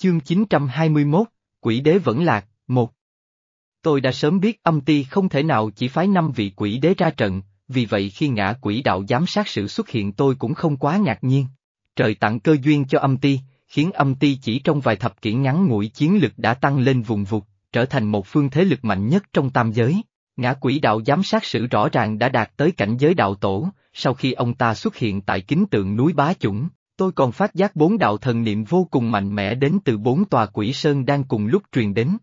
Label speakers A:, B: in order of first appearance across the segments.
A: Chương 921, Quỷ đế vẫn lạc, một. Tôi đã sớm biết âm ti không thể nào chỉ phái năm vị quỷ đế ra trận, vì vậy khi ngã quỷ đạo giám sát sự xuất hiện tôi cũng không quá ngạc nhiên. Trời tặng cơ duyên cho âm ti, khiến âm ti chỉ trong vài thập kỷ ngắn ngủi chiến lực đã tăng lên vùng vụt, trở thành một phương thế lực mạnh nhất trong tam giới. Ngã quỷ đạo giám sát sự rõ ràng đã đạt tới cảnh giới đạo tổ, sau khi ông ta xuất hiện tại kính tượng núi Bá Chủng, tôi còn phát giác bốn đạo thần niệm vô cùng mạnh mẽ đến từ bốn tòa quỷ sơn đang cùng lúc truyền đến.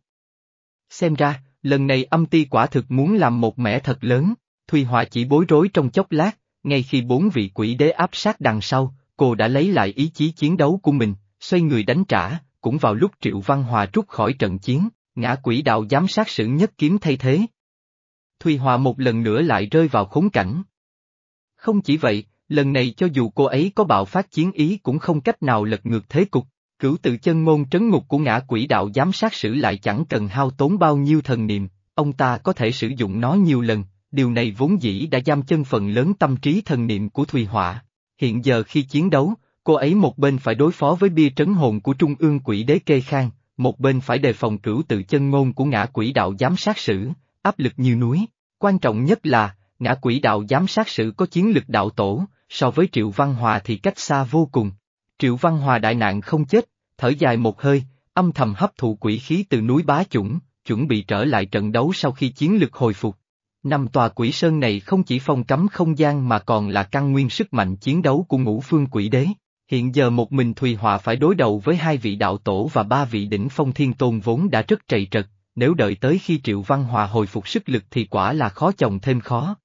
A: Xem ra, lần này âm ti quả thực muốn làm một mẻ thật lớn, Thùy Họa chỉ bối rối trong chốc lát, ngay khi bốn vị quỷ đế áp sát đằng sau, cô đã lấy lại ý chí chiến đấu của mình, xoay người đánh trả, cũng vào lúc Triệu Văn Hòa rút khỏi trận chiến, ngã quỷ đạo giám sát sử nhất kiếm thay thế. Thùy Hòa một lần nữa lại rơi vào khốn cảnh. Không chỉ vậy, lần này cho dù cô ấy có bạo phát chiến ý cũng không cách nào lật ngược thế cục, cửu tự chân ngôn trấn ngục của ngã quỷ đạo giám sát sử lại chẳng cần hao tốn bao nhiêu thần niệm, ông ta có thể sử dụng nó nhiều lần, điều này vốn dĩ đã giam chân phần lớn tâm trí thần niệm của Thùy Họa. Hiện giờ khi chiến đấu, cô ấy một bên phải đối phó với bia trấn hồn của Trung ương quỷ đế kê khang, một bên phải đề phòng cửu tự chân ngôn của ngã quỷ đạo giám sát sử, áp lực như núi. Quan trọng nhất là, ngã quỷ đạo giám sát sử có chiến lực đạo tổ, so với Triệu Văn Hòa thì cách xa vô cùng. Triệu Văn Hòa đại nạn không chết, thở dài một hơi, âm thầm hấp thụ quỷ khí từ núi bá chủng, chuẩn bị trở lại trận đấu sau khi chiến lực hồi phục. Năm tòa quỷ sơn này không chỉ phong cấm không gian mà còn là căn nguyên sức mạnh chiến đấu của ngũ phương quỷ đế. Hiện giờ một mình Thùy Họa phải đối đầu với hai vị đạo tổ và ba vị đỉnh phong thiên tôn vốn đã rất trầy trật, nếu đợi tới khi Triệu Văn Hòa hồi phục sức lực thì quả là khó chồng thêm khó.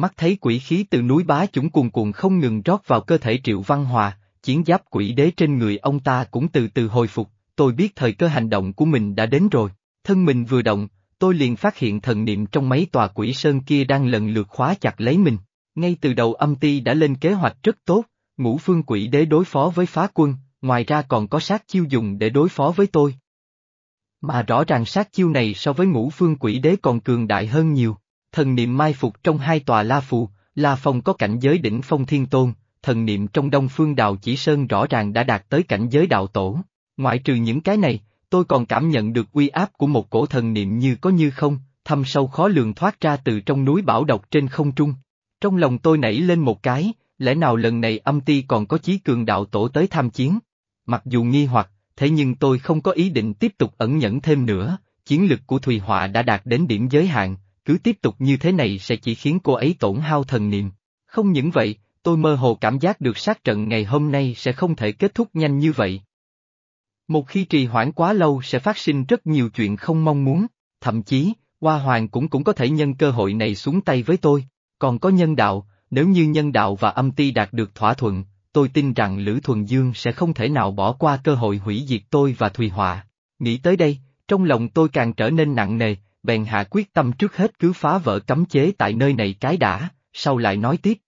A: Mắt thấy quỷ khí từ núi bá chúng cuồn cuộn không ngừng rót vào cơ thể Triệu Văn Hòa, chiến giáp quỷ đế trên người ông ta cũng từ từ hồi phục, tôi biết thời cơ hành động của mình đã đến rồi, thân mình vừa động, tôi liền phát hiện thần niệm trong mấy tòa quỷ sơn kia đang lần lượt khóa chặt lấy mình. Ngay từ đầu âm ti đã lên kế hoạch rất tốt, ngũ phương quỷ đế đối phó với phá quân, ngoài ra còn có sát chiêu dùng để đối phó với tôi. Mà rõ ràng sát chiêu này so với ngũ phương quỷ đế còn cường đại hơn nhiều, thần niệm mai phục trong hai tòa la phù, la phong có cảnh giới đỉnh phong thiên tôn, thần niệm trong đông phương đào chỉ sơn rõ ràng đã đạt tới cảnh giới đạo tổ. Ngoại trừ những cái này, tôi còn cảm nhận được uy áp của một cổ thần niệm như có như không, thâm sâu khó lường thoát ra từ trong núi bảo độc trên không trung. Trong lòng tôi nảy lên một cái, lẽ nào lần này âm ti còn có chí cường đạo tổ tới tham chiến? Mặc dù nghi hoặc, thế nhưng tôi không có ý định tiếp tục ẩn nhẫn thêm nữa, chiến lực của Thùy Họa đã đạt đến điểm giới hạn, cứ tiếp tục như thế này sẽ chỉ khiến cô ấy tổn hao thần niệm. Không những vậy, tôi mơ hồ cảm giác được sát trận ngày hôm nay sẽ không thể kết thúc nhanh như vậy. Một khi trì hoãn quá lâu sẽ phát sinh rất nhiều chuyện không mong muốn, thậm chí, Hoa Hoàng cũng cũng có thể nhân cơ hội này xuống tay với tôi, còn có nhân đạo, nếu như nhân đạo và âm ti đạt được thỏa thuận, tôi tin rằng Lữ Thuần Dương sẽ không thể nào bỏ qua cơ hội hủy diệt tôi và Thùy Họa. Nghĩ tới đây, trong lòng tôi càng trở nên nặng nề, bèn hạ quyết tâm trước hết cứ phá vỡ cấm chế tại nơi này cái đã, sau lại nói tiếp.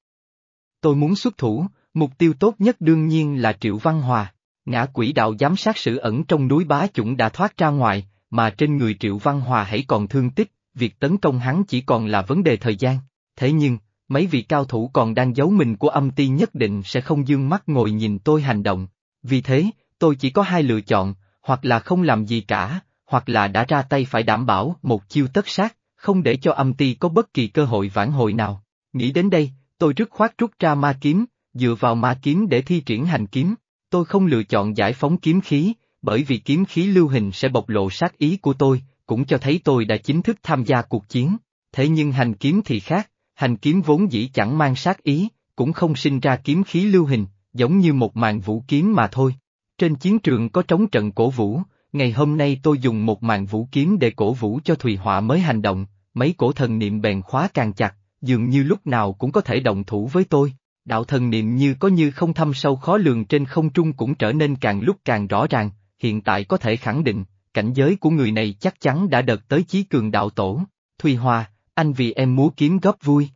A: Tôi muốn xuất thủ, mục tiêu tốt nhất đương nhiên là Triệu Văn Hòa. Ngã quỷ đạo giám sát sự ẩn trong núi bá chủng đã thoát ra ngoài, mà trên người Triệu Văn Hòa hãy còn thương tích, việc tấn công hắn chỉ còn là vấn đề thời gian. Thế nhưng, mấy vị cao thủ còn đang giấu mình của âm ti nhất định sẽ không dương mắt ngồi nhìn tôi hành động. Vì thế, tôi chỉ có hai lựa chọn, hoặc là không làm gì cả, hoặc là đã ra tay phải đảm bảo một chiêu tất sát, không để cho âm ti có bất kỳ cơ hội vãn hồi nào. Nghĩ đến đây, tôi rất khoát rút ra ma kiếm, dựa vào ma kiếm để thi triển hành kiếm. Tôi không lựa chọn giải phóng kiếm khí, bởi vì kiếm khí lưu hình sẽ bộc lộ sát ý của tôi, cũng cho thấy tôi đã chính thức tham gia cuộc chiến. Thế nhưng hành kiếm thì khác, hành kiếm vốn dĩ chẳng mang sát ý, cũng không sinh ra kiếm khí lưu hình, giống như một màn vũ kiếm mà thôi. Trên chiến trường có trống trận cổ vũ, ngày hôm nay tôi dùng một màn vũ kiếm để cổ vũ cho Thùy Họa mới hành động, mấy cổ thần niệm bèn khóa càng chặt, dường như lúc nào cũng có thể động thủ với tôi. Đạo thần niệm như có như không thâm sâu khó lường trên không trung cũng trở nên càng lúc càng rõ ràng, hiện tại có thể khẳng định, cảnh giới của người này chắc chắn đã đợt tới chí cường đạo tổ. Thùy Hòa, anh vì em múa kiếm góp vui.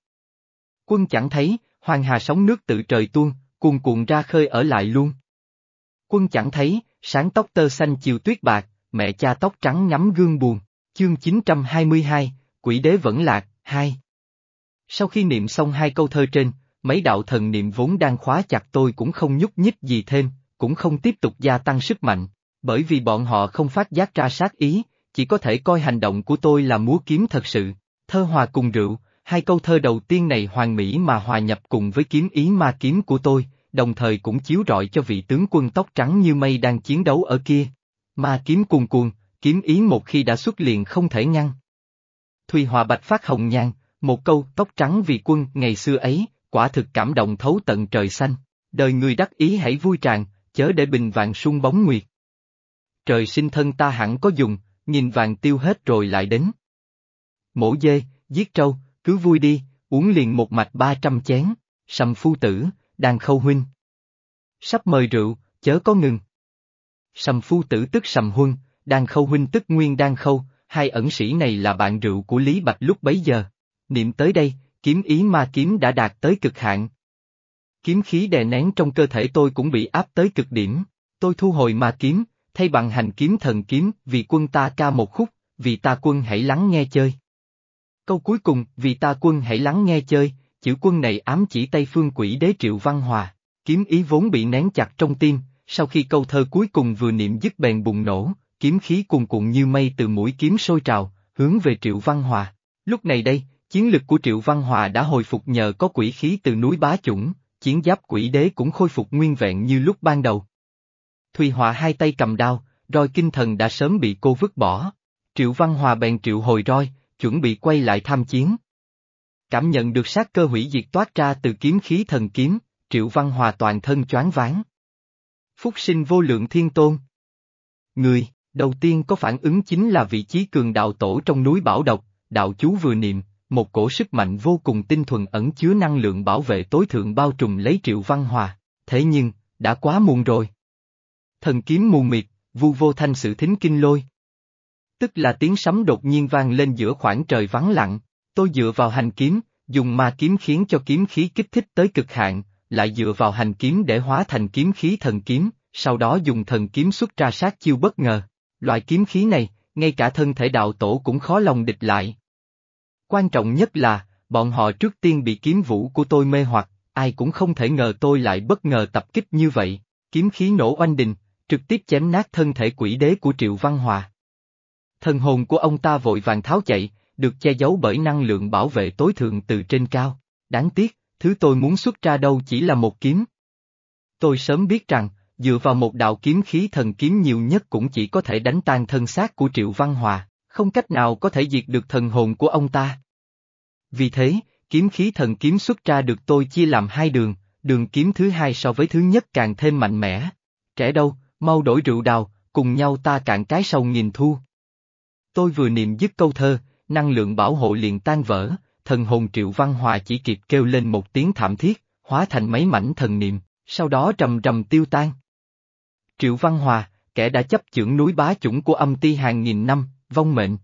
A: Quân chẳng thấy, hoàng hà sóng nước tự trời tuôn, cuồn cuộn ra khơi ở lại luôn. Quân chẳng thấy, sáng tóc tơ xanh chiều tuyết bạc, mẹ cha tóc trắng ngắm gương buồn, chương 922, quỷ đế vẫn lạc, hai. Sau khi niệm xong hai câu thơ trên, mấy đạo thần niệm vốn đang khóa chặt tôi cũng không nhúc nhích gì thêm, cũng không tiếp tục gia tăng sức mạnh. Bởi vì bọn họ không phát giác ra sát ý, chỉ có thể coi hành động của tôi là múa kiếm thật sự. Thơ hòa cùng rượu, hai câu thơ đầu tiên này hoàn mỹ mà hòa nhập cùng với kiếm ý ma kiếm của tôi, đồng thời cũng chiếu rọi cho vị tướng quân tóc trắng như mây đang chiến đấu ở kia. Ma kiếm cuồn cuồn, kiếm ý một khi đã xuất liền không thể ngăn. Thùy Hòa Bạch phát hồng nhan, một câu tóc trắng vì quân ngày xưa ấy, quả thực cảm động thấu tận trời xanh. Đời người đắc ý hãy vui tràn, chớ để bình vàng sung bóng nguyệt. Trời sinh thân ta hẳn có dùng, nhìn vàng tiêu hết rồi lại đến. Mổ dê, giết trâu, cứ vui đi, uống liền một mạch ba trăm chén, sầm phu tử, đang khâu huynh. Sắp mời rượu, chớ có ngừng. Sầm phu tử tức sầm huân, đang khâu huynh tức nguyên đang khâu, hai ẩn sĩ này là bạn rượu của Lý Bạch lúc bấy giờ. Niệm tới đây, kiếm ý ma kiếm đã đạt tới cực hạn. Kiếm khí đè nén trong cơ thể tôi cũng bị áp tới cực điểm. Tôi thu hồi ma kiếm, thay bằng hành kiếm thần kiếm, vì quân ta ca một khúc, vì ta quân hãy lắng nghe chơi. Câu cuối cùng, vì ta quân hãy lắng nghe chơi, chữ quân này ám chỉ Tây Phương quỷ đế Triệu Văn Hòa, kiếm ý vốn bị nén chặt trong tim, sau khi câu thơ cuối cùng vừa niệm dứt bèn bùng nổ, kiếm khí cuồn cuộn như mây từ mũi kiếm sôi trào, hướng về Triệu Văn Hòa. Lúc này đây, chiến lực của Triệu Văn Hòa đã hồi phục nhờ có quỷ khí từ núi Bá Chủng, chiến giáp quỷ đế cũng khôi phục nguyên vẹn như lúc ban đầu. Thùy Họa hai tay cầm đao, roi kinh thần đã sớm bị cô vứt bỏ. Triệu Văn Hòa bèn triệu hồi roi, chuẩn bị quay lại tham chiến. Cảm nhận được sát cơ hủy diệt toát ra từ kiếm khí thần kiếm, Triệu Văn Hòa toàn thân choáng váng. Phúc sinh vô lượng thiên tôn. Người, đầu tiên có phản ứng chính là vị trí cường đạo tổ trong núi Bảo Độc, đạo chú vừa niệm, một cổ sức mạnh vô cùng tinh thuần ẩn chứa năng lượng bảo vệ tối thượng bao trùm lấy Triệu Văn Hòa, thế nhưng, đã quá muộn rồi. Thần kiếm mù mịt, vu vô thanh sự thính kinh lôi. Tức là tiếng sấm đột nhiên vang lên giữa khoảng trời vắng lặng, tôi dựa vào hành kiếm, dùng ma kiếm khiến cho kiếm khí kích thích tới cực hạn, lại dựa vào hành kiếm để hóa thành kiếm khí thần kiếm, sau đó dùng thần kiếm xuất ra sát chiêu bất ngờ. Loại kiếm khí này, ngay cả thân thể đạo tổ cũng khó lòng địch lại. Quan trọng nhất là, bọn họ trước tiên bị kiếm vũ của tôi mê hoặc, ai cũng không thể ngờ tôi lại bất ngờ tập kích như vậy, kiếm khí nổ oanh đình, trực tiếp chém nát thân thể quỷ đế của Triệu Văn Hòa. Thần hồn của ông ta vội vàng tháo chạy, được che giấu bởi năng lượng bảo vệ tối thượng từ trên cao. Đáng tiếc, thứ tôi muốn xuất ra đâu chỉ là một kiếm. Tôi sớm biết rằng, dựa vào một đạo kiếm khí thần kiếm nhiều nhất cũng chỉ có thể đánh tan thân xác của Triệu Văn Hòa, không cách nào có thể diệt được thần hồn của ông ta. Vì thế, kiếm khí thần kiếm xuất ra được tôi chia làm hai đường, đường kiếm thứ hai so với thứ nhất càng thêm mạnh mẽ. Trẻ đâu, mau đổi rượu đào, cùng nhau ta cạn cái sầu nghìn thu. Tôi vừa niệm dứt câu thơ, năng lượng bảo hộ liền tan vỡ, thần hồn triệu văn hòa chỉ kịp kêu lên một tiếng thảm thiết, hóa thành mấy mảnh thần niệm, sau đó trầm trầm tiêu tan. Triệu văn hòa, kẻ đã chấp chưởng núi bá chủng của âm ti hàng nghìn năm, vong mệnh.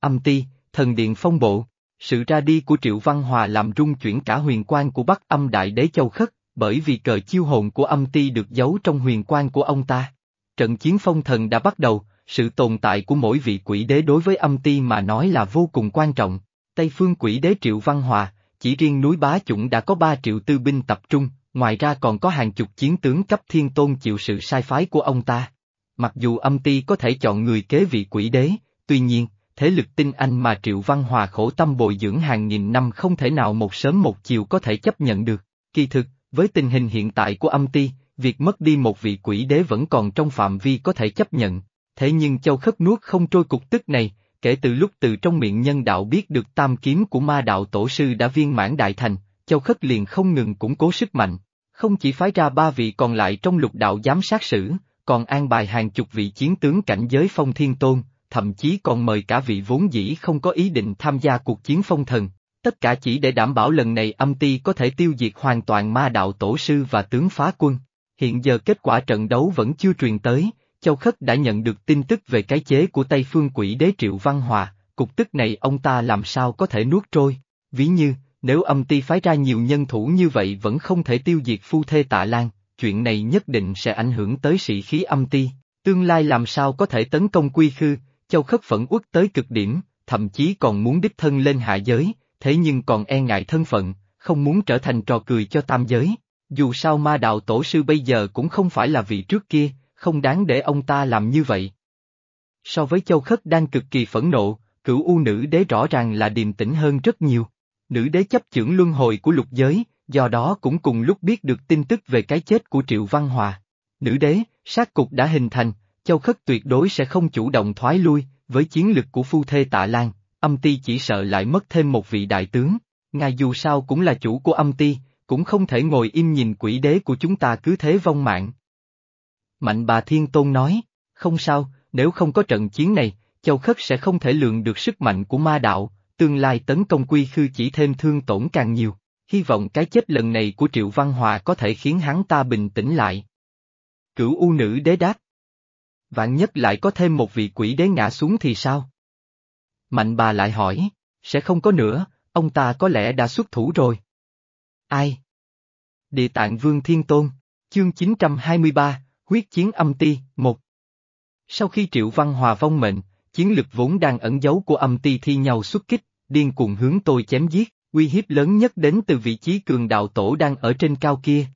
A: Âm ti, thần điện phong bộ, sự ra đi của Triệu Văn Hòa làm rung chuyển cả huyền quan của Bắc âm đại đế châu khất, bởi vì cờ chiêu hồn của âm ti được giấu trong huyền quan của ông ta. Trận chiến phong thần đã bắt đầu, sự tồn tại của mỗi vị quỷ đế đối với âm ti mà nói là vô cùng quan trọng. Tây phương quỷ đế Triệu Văn Hòa, chỉ riêng núi bá chủng đã có 3 triệu tư binh tập trung, ngoài ra còn có hàng chục chiến tướng cấp thiên tôn chịu sự sai phái của ông ta. Mặc dù âm ti có thể chọn người kế vị quỷ đế, tuy nhiên, thế lực tinh anh mà Triệu Văn Hòa khổ tâm bồi dưỡng hàng nghìn năm không thể nào một sớm một chiều có thể chấp nhận được. Kỳ thực, với tình hình hiện tại của âm ti, việc mất đi một vị quỷ đế vẫn còn trong phạm vi có thể chấp nhận. Thế nhưng châu khất nuốt không trôi cục tức này, kể từ lúc từ trong miệng nhân đạo biết được tam kiếm của ma đạo tổ sư đã viên mãn đại thành, châu khất liền không ngừng củng cố sức mạnh. Không chỉ phái ra ba vị còn lại trong lục đạo giám sát sử, còn an bài hàng chục vị chiến tướng cảnh giới phong thiên tôn, thậm chí còn mời cả vị vốn dĩ không có ý định tham gia cuộc chiến phong thần, tất cả chỉ để đảm bảo lần này âm ti có thể tiêu diệt hoàn toàn ma đạo tổ sư và tướng phá quân. Hiện giờ kết quả trận đấu vẫn chưa truyền tới, Châu Khất đã nhận được tin tức về cái chế của Tây Phương quỷ đế Triệu Văn Hòa, cục tức này ông ta làm sao có thể nuốt trôi, ví như, nếu âm ti phái ra nhiều nhân thủ như vậy vẫn không thể tiêu diệt phu thê tạ lan, chuyện này nhất định sẽ ảnh hưởng tới sĩ khí âm ti, tương lai làm sao có thể tấn công quy khư, Châu Khất phẫn uất tới cực điểm, thậm chí còn muốn đích thân lên hạ giới, thế nhưng còn e ngại thân phận, không muốn trở thành trò cười cho tam giới. Dù sao ma đạo tổ sư bây giờ cũng không phải là vị trước kia, không đáng để ông ta làm như vậy. So với Châu Khất đang cực kỳ phẫn nộ, cửu u nữ đế rõ ràng là điềm tĩnh hơn rất nhiều. Nữ đế chấp chưởng luân hồi của lục giới, do đó cũng cùng lúc biết được tin tức về cái chết của Triệu Văn Hòa. Nữ đế, sát cục đã hình thành, Châu Khất tuyệt đối sẽ không chủ động thoái lui, với chiến lực của phu thê tạ Lan, âm ti chỉ sợ lại mất thêm một vị đại tướng. Ngài dù sao cũng là chủ của âm ti, cũng không thể ngồi im nhìn quỷ đế của chúng ta cứ thế vong mạng. Mạnh bà Thiên Tôn nói, không sao, nếu không có trận chiến này, Châu Khất sẽ không thể lượng được sức mạnh của ma đạo, tương lai tấn công quy khư chỉ thêm thương tổn càng nhiều. Hy vọng cái chết lần này của Triệu Văn Hòa có thể khiến hắn ta bình tĩnh lại. Cửu U nữ đế đáp. Vạn nhất lại có thêm một vị quỷ đế ngã xuống thì sao? Mạnh bà lại hỏi, sẽ không có nữa, ông ta có lẽ đã xuất thủ rồi. Ai? Địa tạng Vương Thiên Tôn, chương 923, Quyết chiến âm ti, một. Sau khi Triệu Văn Hòa vong mệnh, chiến lực vốn đang ẩn giấu của âm ti thi nhau xuất kích, điên cuồng hướng tôi chém giết, uy hiếp lớn nhất đến từ vị trí cường đạo tổ đang ở trên cao kia.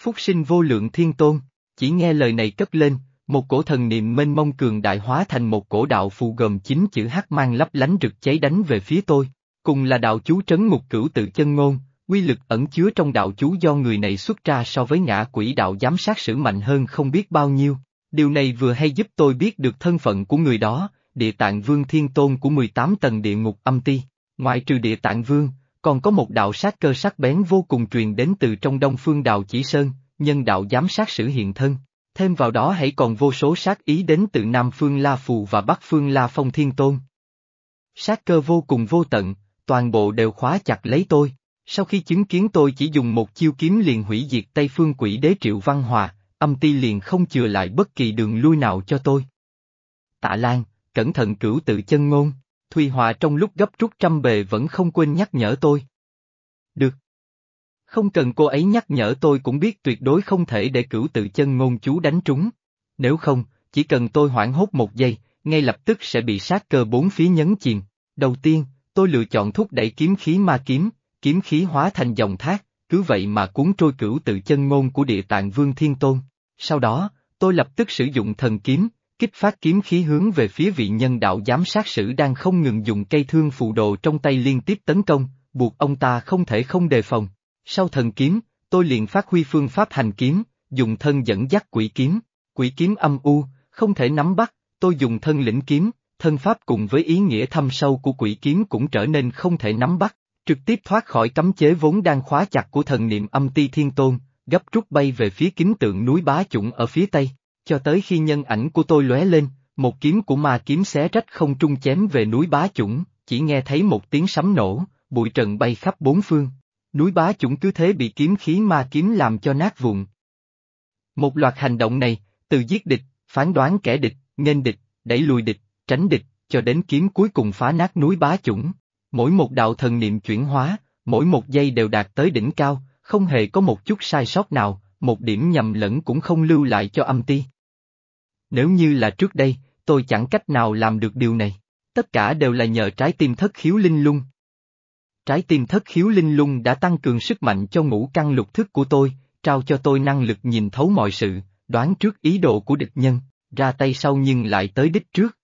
A: Phúc sinh vô lượng thiên tôn, chỉ nghe lời này cất lên, một cổ thần niệm mênh mông cường đại hóa thành một cổ đạo phù gồm chín chữ hắc mang lấp lánh rực cháy đánh về phía tôi, cùng là đạo chú trấn mục cửu tự chân ngôn, quy lực ẩn chứa trong đạo chú do người này xuất ra so với ngã quỷ đạo giám sát sử mạnh hơn không biết bao nhiêu. Điều này vừa hay giúp tôi biết được thân phận của người đó, địa tạng vương thiên tôn của 18 tầng địa ngục âm ti. Ngoại trừ địa tạng vương, còn có một đạo sát cơ sắc bén vô cùng truyền đến từ trong đông phương đạo chỉ sơn, nhân đạo giám sát sử hiện thân. Thêm vào đó hãy còn vô số sát ý đến từ Nam Phương La Phù và Bắc Phương La Phong Thiên Tôn. Sát cơ vô cùng vô tận, toàn bộ đều khóa chặt lấy tôi. Sau khi chứng kiến tôi chỉ dùng một chiêu kiếm liền hủy diệt Tây Phương Quỷ Đế Triệu Văn Hòa, âm ti liền không chừa lại bất kỳ đường lui nào cho tôi. Tạ Lan, cẩn thận cửu tự chân ngôn, Thùy Hòa trong lúc gấp rút trăm bề vẫn không quên nhắc nhở tôi. Được. Không cần cô ấy nhắc nhở tôi cũng biết tuyệt đối không thể để cửu tự chân ngôn chú đánh trúng. Nếu không, chỉ cần tôi hoảng hốt một giây, ngay lập tức sẽ bị sát cơ bốn phía nhấn chìm. Đầu tiên, tôi lựa chọn thúc đẩy kiếm khí ma kiếm, kiếm khí hóa thành dòng thác, cứ vậy mà cuốn trôi cửu tự chân ngôn của địa tạng vương thiên tôn. Sau đó, tôi lập tức sử dụng thần kiếm, kích phát kiếm khí hướng về phía vị nhân đạo giám sát sử đang không ngừng dùng cây thương phù đồ trong tay liên tiếp tấn công, buộc ông ta không thể không đề phòng. Sau thần kiếm, tôi liền phát huy phương pháp hành kiếm, dùng thân dẫn dắt quỷ kiếm, quỷ kiếm âm u, không thể nắm bắt, tôi dùng thân lĩnh kiếm, thân pháp cùng với ý nghĩa thâm sâu của quỷ kiếm cũng trở nên không thể nắm bắt, trực tiếp thoát khỏi cấm chế vốn đang khóa chặt của thần niệm âm ti thiên tôn, gấp rút bay về phía kính tượng núi bá chủng ở phía tây, cho tới khi nhân ảnh của tôi lóe lên, một kiếm của ma kiếm xé rách không trung chém về núi bá chủng, chỉ nghe thấy một tiếng sấm nổ, bụi trần bay khắp bốn phương. Núi bá chủng cứ thế bị kiếm khí ma kiếm làm cho nát vụn. Một loạt hành động này, từ giết địch, phán đoán kẻ địch, nghênh địch, đẩy lùi địch, tránh địch, cho đến kiếm cuối cùng phá nát núi bá chủng. Mỗi một đạo thần niệm chuyển hóa, mỗi một giây đều đạt tới đỉnh cao, không hề có một chút sai sót nào, một điểm nhầm lẫn cũng không lưu lại cho âm ti. Nếu như là trước đây, tôi chẳng cách nào làm được điều này. Tất cả đều là nhờ trái tim thất khiếu linh lung. Trái tim thất khiếu linh lung đã tăng cường sức mạnh cho ngũ căn lục thức của tôi, trao cho tôi năng lực nhìn thấu mọi sự, đoán trước ý đồ của địch nhân, ra tay sau nhưng lại tới đích trước.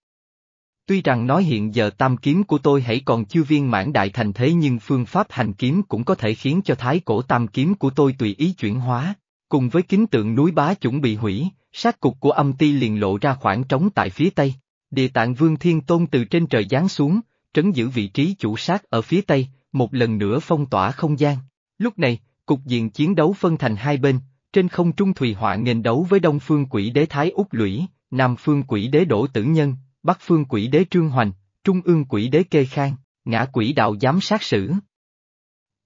A: Tuy rằng nói hiện giờ tam kiếm của tôi hãy còn chưa viên mãn đại thành thế nhưng phương pháp hành kiếm cũng có thể khiến cho thái cổ tam kiếm của tôi tùy ý chuyển hóa. Cùng với kính tượng núi bá chuẩn bị hủy, sát cục của âm ti liền lộ ra khoảng trống tại phía tây. Địa tạng vương thiên tôn từ trên trời giáng xuống, trấn giữ vị trí chủ sát ở phía tây, một lần nữa phong tỏa không gian. Lúc này, cục diện chiến đấu phân thành hai bên, trên không trung Thùy Họa nghênh đấu với đông phương quỷ đế Thái Úc Lũy, nam phương quỷ đế Đỗ Tử Nhân, Bắc phương quỷ đế Trương Hoành, Trung ương quỷ đế Kê Khang, ngã quỷ đạo giám sát sử.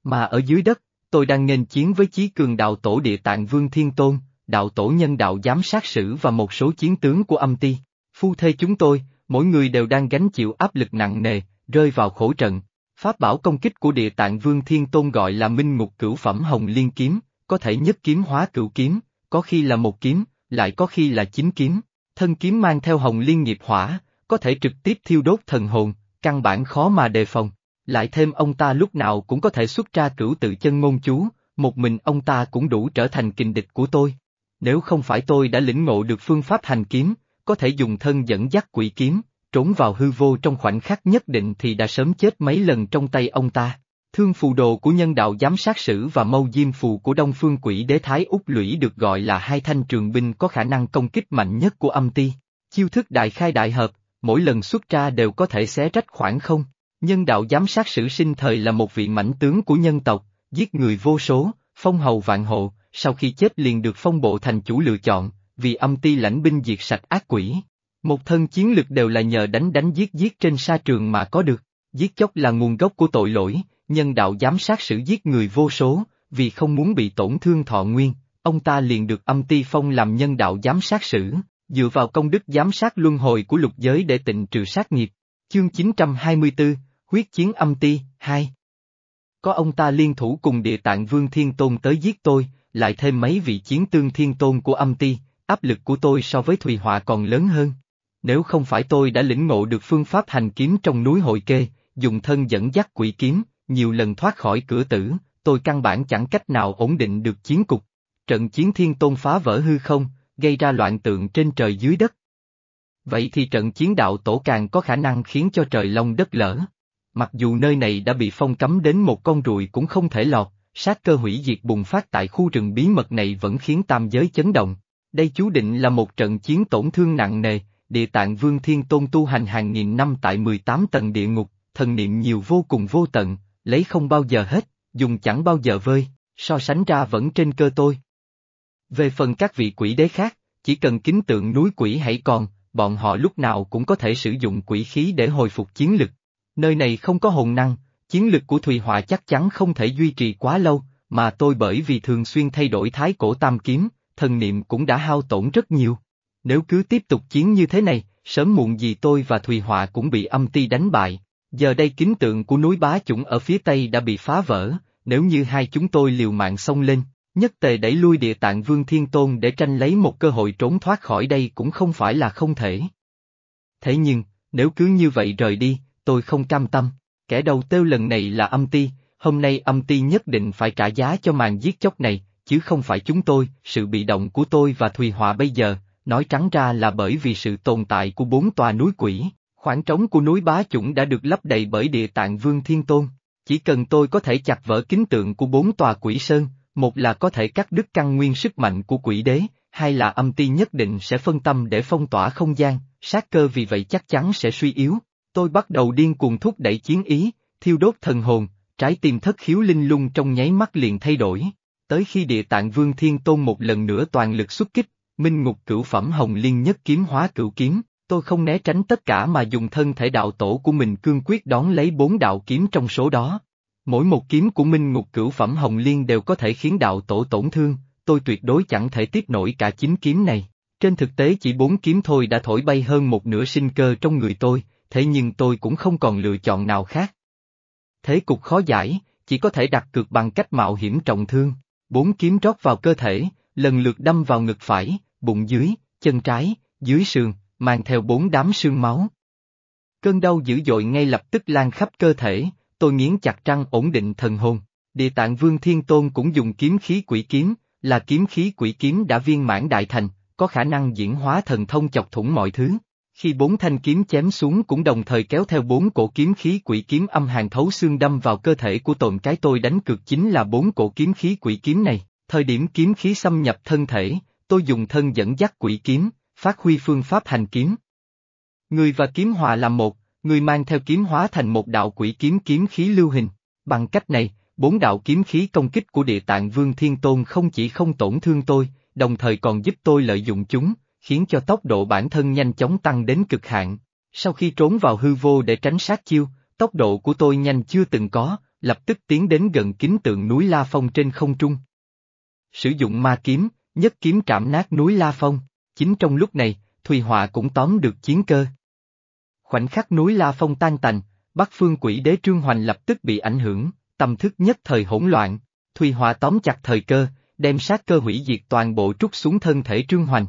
A: Mà ở dưới đất, tôi đang nghênh chiến với chí cường đạo tổ địa tạng Vương Thiên Tôn, đạo tổ nhân đạo giám sát sử và một số chiến tướng của âm ti. Phu thê chúng tôi, mỗi người đều đang gánh chịu áp lực nặng nề, rơi vào khổ trận. Pháp bảo công kích của địa tạng Vương Thiên Tôn gọi là Minh Ngục Cửu Phẩm Hồng Liên Kiếm, có thể nhất kiếm hóa cửu kiếm, có khi là một kiếm, lại có khi là chín kiếm. Thân kiếm mang theo Hồng Liên nghiệp hỏa, có thể trực tiếp thiêu đốt thần hồn, căn bản khó mà đề phòng. Lại thêm ông ta lúc nào cũng có thể xuất ra cửu tự chân ngôn chú, một mình ông ta cũng đủ trở thành kình địch của tôi. Nếu không phải tôi đã lĩnh ngộ được phương pháp hành kiếm, có thể dùng thân dẫn dắt quỷ kiếm, trốn vào hư vô trong khoảnh khắc nhất định thì đã sớm chết mấy lần trong tay ông ta. Thương phù đồ của nhân đạo giám sát sử và mâu diêm phù của đông phương quỷ đế Thái Úc Lũy được gọi là hai thanh trường binh có khả năng công kích mạnh nhất của âm ti. Chiêu thức đại khai đại hợp, mỗi lần xuất ra đều có thể xé rách khoảng không. Nhân đạo giám sát sử sinh thời là một vị mãnh tướng của nhân tộc, giết người vô số, phong hầu vạn hộ, sau khi chết liền được phong bộ thành chủ lựa chọn, vì âm ti lãnh binh diệt sạch ác quỷ. Một thân chiến lực đều là nhờ đánh đánh giết giết trên sa trường mà có được, giết chóc là nguồn gốc của tội lỗi, nhân đạo giám sát sử giết người vô số, vì không muốn bị tổn thương thọ nguyên, ông ta liền được âm ti phong làm nhân đạo giám sát sử, dựa vào công đức giám sát luân hồi của lục giới để tịnh trừ sát nghiệp. Chương 924, Huyết chiến âm ti, 2 Có ông ta liên thủ cùng địa tạng vương thiên tôn tới giết tôi, lại thêm mấy vị chiến tương thiên tôn của âm ti, áp lực của tôi so với Thùy Họa còn lớn hơn. Nếu không phải tôi đã lĩnh ngộ được phương pháp hành kiếm trong núi hội kê, dùng thân dẫn dắt quỷ kiếm, nhiều lần thoát khỏi cửa tử, tôi căn bản chẳng cách nào ổn định được chiến cục. Trận chiến thiên tôn phá vỡ hư không, gây ra loạn tượng trên trời dưới đất. Vậy thì trận chiến đạo tổ càng có khả năng khiến cho trời long đất lở. Mặc dù nơi này đã bị phong cấm đến một con ruồi cũng không thể lọt, sát cơ hủy diệt bùng phát tại khu rừng bí mật này vẫn khiến tam giới chấn động. Đây chú định là một trận chiến tổn thương nặng nề, địa tạng vương thiên tôn tu hành hàng nghìn năm tại 18 tầng địa ngục, thần niệm nhiều vô cùng vô tận, lấy không bao giờ hết, dùng chẳng bao giờ vơi, so sánh ra vẫn trên cơ tôi. Về phần các vị quỷ đế khác, chỉ cần kính tượng núi quỷ hãy còn, bọn họ lúc nào cũng có thể sử dụng quỷ khí để hồi phục chiến lực. Nơi này không có hồn năng, chiến lực của Thùy Họa chắc chắn không thể duy trì quá lâu, mà tôi bởi vì thường xuyên thay đổi thái cổ tam kiếm, thần niệm cũng đã hao tổn rất nhiều. Nếu cứ tiếp tục chiến như thế này, sớm muộn gì tôi và Thùy Họa cũng bị âm ti đánh bại. Giờ đây kính tượng của núi bá chủng ở phía tây đã bị phá vỡ, nếu như hai chúng tôi liều mạng xông lên, nhất tề đẩy lui địa tạng vương thiên tôn để tranh lấy một cơ hội trốn thoát khỏi đây cũng không phải là không thể. Thế nhưng, nếu cứ như vậy rời đi, tôi không cam tâm, kẻ đầu tiêu lần này là âm ti, hôm nay âm ti nhất định phải trả giá cho màn giết chóc này, chứ không phải chúng tôi, sự bị động của tôi và Thùy Họa bây giờ, nói trắng ra là bởi vì sự tồn tại của bốn tòa núi quỷ, khoảng trống của núi bá chủng đã được lấp đầy bởi địa tạng vương thiên tôn. Chỉ cần tôi có thể chặt vỡ kính tượng của bốn tòa quỷ sơn, một là có thể cắt đứt căn nguyên sức mạnh của quỷ đế, hai là âm ti nhất định sẽ phân tâm để phong tỏa không gian, sát cơ vì vậy chắc chắn sẽ suy yếu. Tôi bắt đầu điên cuồng thúc đẩy chiến ý, thiêu đốt thần hồn, trái tim thất khiếu linh lung trong nháy mắt liền thay đổi. Tới khi địa tạng vương thiên tôn một lần nữa toàn lực xuất kích, minh ngục cửu phẩm hồng liên nhất kiếm hóa cửu kiếm, tôi không né tránh tất cả mà dùng thân thể đạo tổ của mình cương quyết đón lấy bốn đạo kiếm trong số đó. Mỗi một kiếm của minh ngục cửu phẩm hồng liên đều có thể khiến đạo tổ tổn thương, tôi tuyệt đối chẳng thể tiếp nổi cả chín kiếm này. Trên thực tế chỉ bốn kiếm thôi đã thổi bay hơn một nửa sinh cơ trong người tôi, thế nhưng tôi cũng không còn lựa chọn nào khác. Thế cục khó giải, chỉ có thể đặt cược bằng cách mạo hiểm trọng thương. Bốn kiếm rót vào cơ thể, lần lượt đâm vào ngực phải, bụng dưới, chân trái, dưới sườn, mang theo bốn đám sương máu. Cơn đau dữ dội ngay lập tức lan khắp cơ thể, tôi nghiến chặt răng ổn định thần hồn. Địa tạng Vương Thiên Tôn cũng dùng kiếm khí quỷ kiếm, là kiếm khí quỷ kiếm đã viên mãn đại thành, có khả năng diễn hóa thần thông chọc thủng mọi thứ. Khi bốn thanh kiếm chém xuống cũng đồng thời kéo theo bốn cổ kiếm khí quỷ kiếm âm hàng thấu xương đâm vào cơ thể của tồn cái tôi đánh cược chính là bốn cổ kiếm khí quỷ kiếm này. Thời điểm kiếm khí xâm nhập thân thể, tôi dùng thân dẫn dắt quỷ kiếm, phát huy phương pháp hành kiếm. Người và kiếm hòa làm một, Ngươi mang theo kiếm hóa thành một đạo quỷ kiếm kiếm khí lưu hình. Bằng cách này, bốn đạo kiếm khí công kích của địa tạng Vương Thiên Tôn không chỉ không tổn thương tôi, đồng thời còn giúp tôi lợi dụng chúng, khiến cho tốc độ bản thân nhanh chóng tăng đến cực hạn. Sau khi trốn vào hư vô để tránh sát chiêu, tốc độ của tôi nhanh chưa từng có, lập tức tiến đến gần kính tượng núi La Phong trên không trung. Sử dụng ma kiếm, nhất kiếm trảm nát núi La Phong, chính trong lúc này, Thùy Họa cũng tóm được chiến cơ. Khoảnh khắc núi La Phong tan tành, Bắc phương quỷ đế Trương Hoành lập tức bị ảnh hưởng, tâm thức nhất thời hỗn loạn, Thùy hòa tóm chặt thời cơ, đem sát cơ hủy diệt toàn bộ trút xuống thân thể Trương Hoành.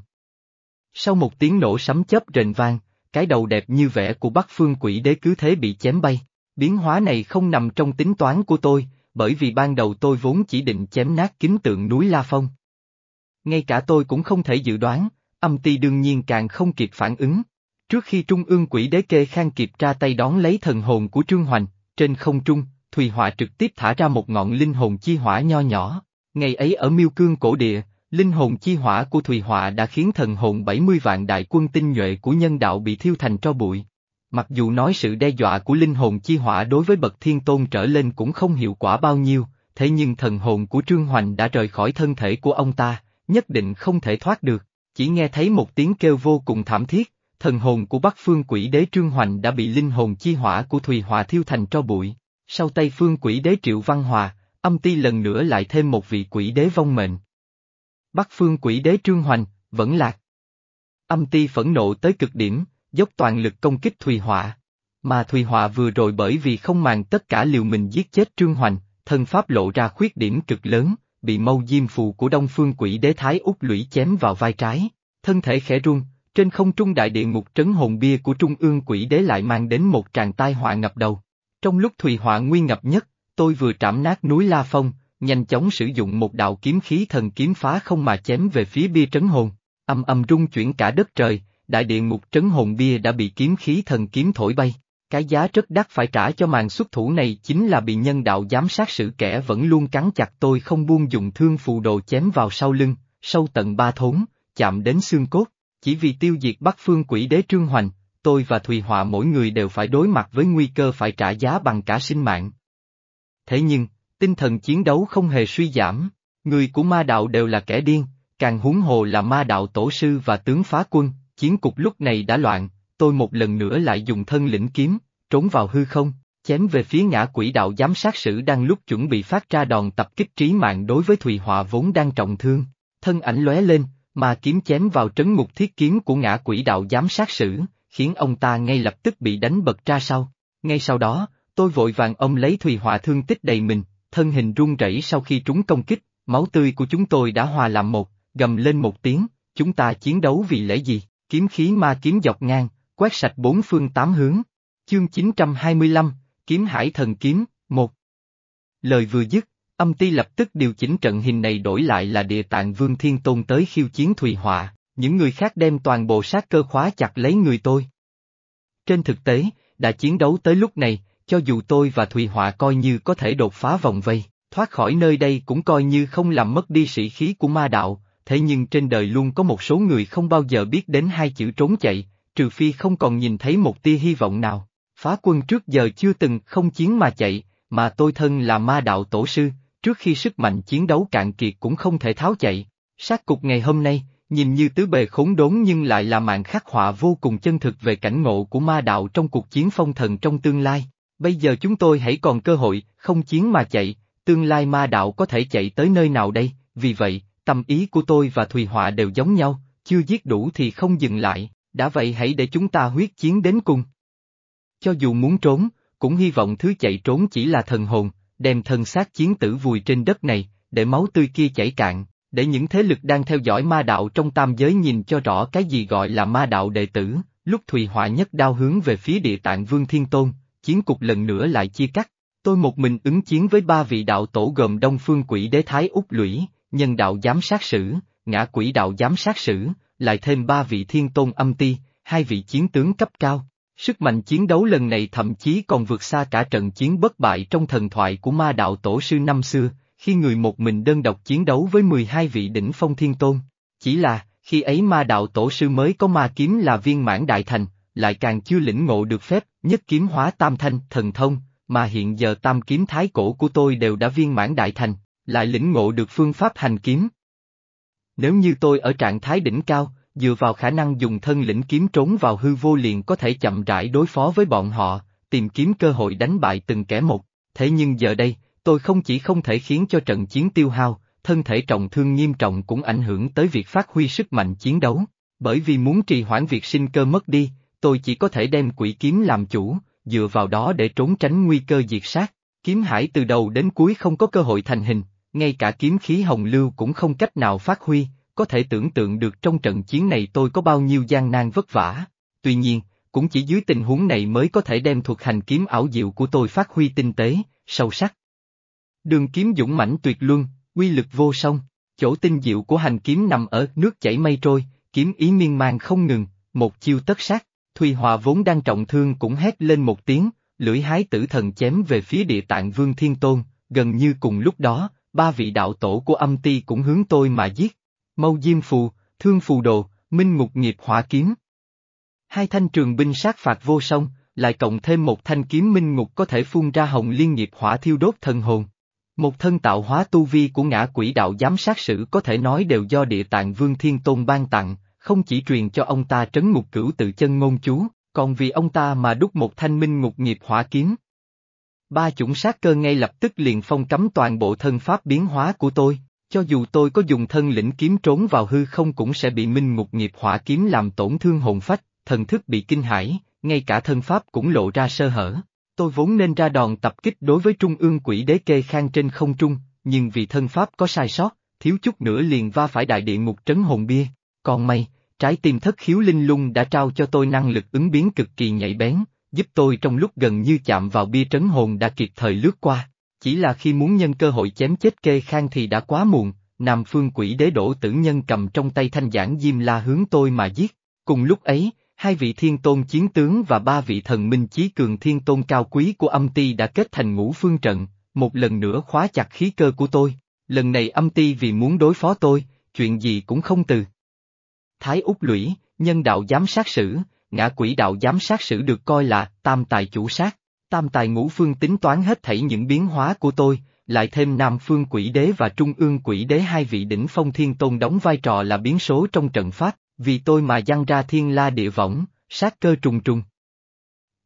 A: Sau một tiếng nổ sấm chớp rền vang, cái đầu đẹp như vẻ của Bắc phương quỷ đế cứ thế bị chém bay. Biến hóa này không nằm trong tính toán của tôi, bởi vì ban đầu tôi vốn chỉ định chém nát kính tượng núi La Phong. Ngay cả tôi cũng không thể dự đoán, âm ti đương nhiên càng không kịp phản ứng. Trước khi trung ương quỷ đế kê khang kịp ra tay đón lấy thần hồn của Trương Hoành, trên không trung, Thùy Họa trực tiếp thả ra một ngọn linh hồn chi hỏa nho nhỏ. Ngày ấy ở miêu cương cổ địa, linh hồn chi hỏa của Thùy Họa đã khiến thần hồn 70 vạn đại quân tinh nhuệ của nhân đạo bị thiêu thành tro bụi. Mặc dù nói sự đe dọa của linh hồn chi hỏa đối với bậc thiên tôn trở lên cũng không hiệu quả bao nhiêu, thế nhưng thần hồn của Trương Hoành đã rời khỏi thân thể của ông ta, nhất định không thể thoát được. Chỉ nghe thấy một tiếng kêu vô cùng thảm thiết, thần hồn của Bắc Phương Quỷ Đế Trương Hoành đã bị linh hồn chi hỏa của Thùy Hòa thiêu thành tro bụi. Sau Tây Phương Quỷ Đế Triệu Văn Hòa, âm ti lần nữa lại thêm một vị quỷ đế vong mệnh. Bắc Phương Quỷ Đế Trương Hoành, vẫn lạc. Âm ti phẫn nộ tới cực điểm, dốc toàn lực công kích Thùy Họa. Mà Thùy Họa vừa rồi bởi vì không màng tất cả liều mình giết chết Trương Hoành, thân pháp lộ ra khuyết điểm cực lớn, bị mâu diêm phù của Đông Phương Quỷ Đế Thái Úc lũy chém vào vai trái, thân thể khẽ run, trên không trung đại địa ngục trấn hồn bia của Trung ương Quỷ Đế lại mang đến một tràng tai họa ngập đầu. Trong lúc Thùy Họa nguy ngập nhất, tôi vừa trảm nát núi La Phong, nhanh chóng sử dụng một đạo kiếm khí thần kiếm phá không mà chém về phía bia trấn hồn, âm âm rung chuyển cả đất trời, đại địa ngục trấn hồn bia đã bị kiếm khí thần kiếm thổi bay. Cái giá rất đắt phải trả cho màn xuất thủ này chính là bị nhân đạo giám sát sự kẻ vẫn luôn cắn chặt tôi không buông dùng thương phù đồ chém vào sau lưng, sâu tận ba thốn, chạm đến xương cốt. Chỉ vì tiêu diệt Bắc Phương quỷ đế Trương Hoành, tôi và Thùy Họa mỗi người đều phải đối mặt với nguy cơ phải trả giá bằng cả sinh mạng. Thế nhưng, tinh thần chiến đấu không hề suy giảm, người của ma đạo đều là kẻ điên, càng huống hồ là ma đạo tổ sư và tướng phá quân, chiến cục lúc này đã loạn, tôi một lần nữa lại dùng thân lĩnh kiếm, trốn vào hư không, chém về phía ngã quỷ đạo giám sát sử đang lúc chuẩn bị phát ra đòn tập kích trí mạng đối với Thùy Họa vốn đang trọng thương, thân ảnh lóe lên, mà kiếm chém vào trấn ngục thiết kiếm của ngã quỷ đạo giám sát sử, khiến ông ta ngay lập tức bị đánh bật ra sau. Ngay sau đó, tôi vội vàng ông lấy Thùy Họa thương tích đầy mình, thân hình run rẩy sau khi trúng công kích, máu tươi của chúng tôi đã hòa làm một, gầm lên một tiếng, chúng ta chiến đấu vì lẽ gì, kiếm khí ma kiếm dọc ngang, quét sạch bốn phương tám hướng. Chương 925, Kiếm Hải Thần Kiếm, một Lời vừa dứt, âm ti lập tức điều chỉnh trận hình này đổi lại là địa tạng Vương Thiên Tôn tới khiêu chiến Thùy Họa, những người khác đem toàn bộ sát cơ khóa chặt lấy người tôi. Trên thực tế, đã chiến đấu tới lúc này, cho dù tôi và Thùy Họa coi như có thể đột phá vòng vây, thoát khỏi nơi đây cũng coi như không làm mất đi sĩ khí của ma đạo, thế nhưng trên đời luôn có một số người không bao giờ biết đến hai chữ trốn chạy, trừ phi không còn nhìn thấy một tia hy vọng nào. Phá quân trước giờ chưa từng không chiến mà chạy, mà tôi thân là ma đạo tổ sư, trước khi sức mạnh chiến đấu cạn kiệt cũng không thể tháo chạy. Sát cục ngày hôm nay, nhìn như tứ bề khốn đốn nhưng lại là mạng khắc họa vô cùng chân thực về cảnh ngộ của ma đạo trong cuộc chiến phong thần trong tương lai. Bây giờ chúng tôi hãy còn cơ hội, không chiến mà chạy, tương lai ma đạo có thể chạy tới nơi nào đây, vì vậy, tâm ý của tôi và Thùy Họa đều giống nhau, chưa giết đủ thì không dừng lại, đã vậy hãy để chúng ta huyết chiến đến cùng. Cho dù muốn trốn, cũng hy vọng thứ chạy trốn chỉ là thần hồn, đem thân xác chiến tử vùi trên đất này, để máu tươi kia chảy cạn, để những thế lực đang theo dõi ma đạo trong tam giới nhìn cho rõ cái gì gọi là ma đạo đệ tử, lúc Thùy Họa nhất đao hướng về phía địa tạng Vương Thiên Tôn, chiến cục lần nữa lại chia cắt. Tôi một mình ứng chiến với ba vị đạo tổ gồm Đông Phương Quỷ Đế Thái Úc Lũy, Nhân Đạo Giám Sát Sử, Ngã Quỷ Đạo Giám Sát Sử, lại thêm ba vị Thiên Tôn Âm Ti, hai vị chiến tướng cấp cao. Sức mạnh chiến đấu lần này thậm chí còn vượt xa cả trận chiến bất bại trong thần thoại của ma đạo tổ sư năm xưa, khi người một mình đơn độc chiến đấu với 12 vị đỉnh phong thiên tôn. Chỉ là, khi ấy ma đạo tổ sư mới có ma kiếm là viên mãn đại thành, lại càng chưa lĩnh ngộ được phép, nhất kiếm hóa tam thanh, thần thông, mà hiện giờ tam kiếm thái cổ của tôi đều đã viên mãn đại thành, lại lĩnh ngộ được phương pháp hành kiếm. Nếu như tôi ở trạng thái đỉnh cao, dựa vào khả năng dùng thân lĩnh kiếm trốn vào hư vô liền có thể chậm rãi đối phó với bọn họ, tìm kiếm cơ hội đánh bại từng kẻ một, thế nhưng giờ đây, tôi không chỉ không thể khiến cho trận chiến tiêu hao, thân thể trọng thương nghiêm trọng cũng ảnh hưởng tới việc phát huy sức mạnh chiến đấu, bởi vì muốn trì hoãn việc sinh cơ mất đi, tôi chỉ có thể đem quỷ kiếm làm chủ, dựa vào đó để trốn tránh nguy cơ diệt sát. Kiếm hải từ đầu đến cuối không có cơ hội thành hình, ngay cả kiếm khí hồng lưu cũng không cách nào phát huy, có thể tưởng tượng được trong trận chiến này tôi có bao nhiêu gian nan vất vả. Tuy nhiên, cũng chỉ dưới tình huống này mới có thể đem thuật hành kiếm ảo diệu của tôi phát huy tinh tế, sâu sắc. Đường kiếm dũng mãnh tuyệt luân, quy lực vô song, Chỗ tinh diệu của hành kiếm nằm ở nước chảy mây trôi, kiếm ý miên man không ngừng, một chiêu tất sát. Thùy Hòa vốn đang trọng thương cũng hét lên một tiếng, lưỡi hái tử thần chém về phía địa tạng vương thiên tôn, gần như cùng lúc đó, ba vị đạo tổ của âm ti cũng hướng tôi mà giết. Mâu Diêm Phù, Thương Phù Đồ, Minh Ngục Nghiệp Hỏa Kiếm. Hai thanh trường binh sát phạt vô song, lại cộng thêm một thanh kiếm minh ngục có thể phun ra hồng liên nghiệp hỏa thiêu đốt thần hồn. Một thân tạo hóa tu vi của ngã quỷ đạo giám sát sử có thể nói đều do địa tạng vương thiên tôn ban tặng, không chỉ truyền cho ông ta trấn ngục cửu tự chân ngôn chú, còn vì ông ta mà đúc một thanh minh ngục nghiệp hỏa kiếm. Ba chủng sát cơ ngay lập tức liền phong cấm toàn bộ thân pháp biến hóa của tôi, cho dù tôi có dùng thân lĩnh kiếm trốn vào hư không cũng sẽ bị minh ngục nghiệp hỏa kiếm làm tổn thương hồn phách, thần thức bị kinh hãi, ngay cả thân pháp cũng lộ ra sơ hở. Tôi vốn nên ra đòn tập kích đối với trung ương quỷ đế kê khang trên không trung, nhưng vì thân pháp có sai sót, thiếu chút nữa liền va phải đại địa ngục trấn hồn bia. Còn may, trái tim thất khiếu linh lung đã trao cho tôi năng lực ứng biến cực kỳ nhạy bén, giúp tôi trong lúc gần như chạm vào bia trấn hồn đã kịp thời lướt qua. Chỉ là khi muốn nhân cơ hội chém chết kê khang thì đã quá muộn, Nam phương quỷ đế đổ tử nhân cầm trong tay thanh giảng diêm la hướng tôi mà giết. Cùng lúc ấy, hai vị thiên tôn chiến tướng và ba vị thần minh chí cường thiên tôn cao quý của âm ti đã kết thành ngũ phương trận, một lần nữa khóa chặt khí cơ của tôi. Lần này âm ti vì muốn đối phó tôi, chuyện gì cũng không từ. Thái Úc Lũy, nhân đạo giám sát sử, ngã quỷ đạo giám sát sử được coi là tam tài chủ sát. Tam tài ngũ phương tính toán hết thảy những biến hóa của tôi, lại thêm Nam Phương Quỷ Đế và Trung ương Quỷ Đế hai vị đỉnh phong thiên tôn đóng vai trò là biến số trong trận pháp, vì tôi mà giăng ra thiên la địa võng, sát cơ trùng trùng.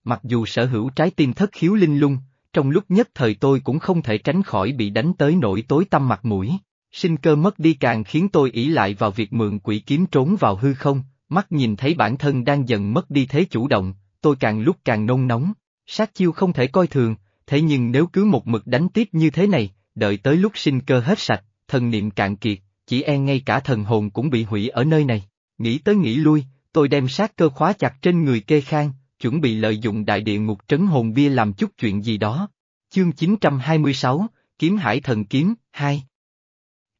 A: Mặc dù sở hữu trái tim thất khiếu linh lung, trong lúc nhất thời tôi cũng không thể tránh khỏi bị đánh tới nỗi tối tâm mặt mũi. Sinh cơ mất đi càng khiến tôi ỷ lại vào việc mượn quỷ kiếm trốn vào hư không, mắt nhìn thấy bản thân đang dần mất đi thế chủ động, tôi càng lúc càng nôn nóng. Sát chiêu không thể coi thường, thế nhưng nếu cứ một mực đánh tiếp như thế này, đợi tới lúc sinh cơ hết sạch, thần niệm cạn kiệt, chỉ e ngay cả thần hồn cũng bị hủy ở nơi này. Nghĩ tới nghĩ lui, tôi đem sát cơ khóa chặt trên người kê khang, chuẩn bị lợi dụng đại địa ngục trấn hồn bia làm chút chuyện gì đó. Chương 926, Kiếm Hải Thần Kiếm, 2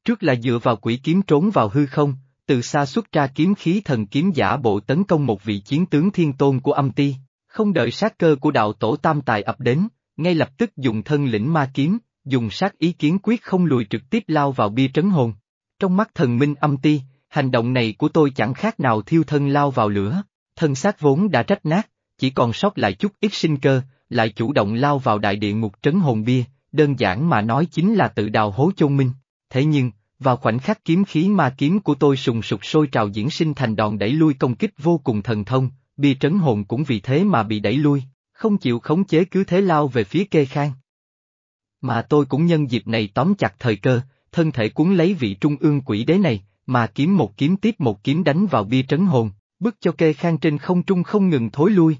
A: Trước là dựa vào quỷ kiếm trốn vào hư không, từ xa xuất ra kiếm khí thần kiếm giả bộ tấn công một vị chiến tướng thiên tôn của âm ti, không đợi sát cơ của đạo tổ tam tài ập đến, ngay lập tức dùng thân lĩnh ma kiếm, dùng sát ý kiến quyết không lùi trực tiếp lao vào bia trấn hồn. Trong mắt thần minh âm ti, hành động này của tôi chẳng khác nào thiêu thân lao vào lửa, thân xác vốn đã rách nát, chỉ còn sót lại chút ít sinh cơ, lại chủ động lao vào đại địa ngục trấn hồn bia, đơn giản mà nói chính là tự đào hố chôn minh. Thế nhưng, vào khoảnh khắc kiếm khí ma kiếm của tôi sùng sục sôi trào diễn sinh thành đòn đẩy lui công kích vô cùng thần thông, bia trấn hồn cũng vì thế mà bị đẩy lui, không chịu khống chế cứ thế lao về phía kê khang. Mà tôi cũng nhân dịp này tóm chặt thời cơ, thân thể cuốn lấy vị trung ương quỷ đế này, mà kiếm một kiếm tiếp một kiếm đánh vào bia trấn hồn, bức cho kê khang trên không trung không ngừng thối lui.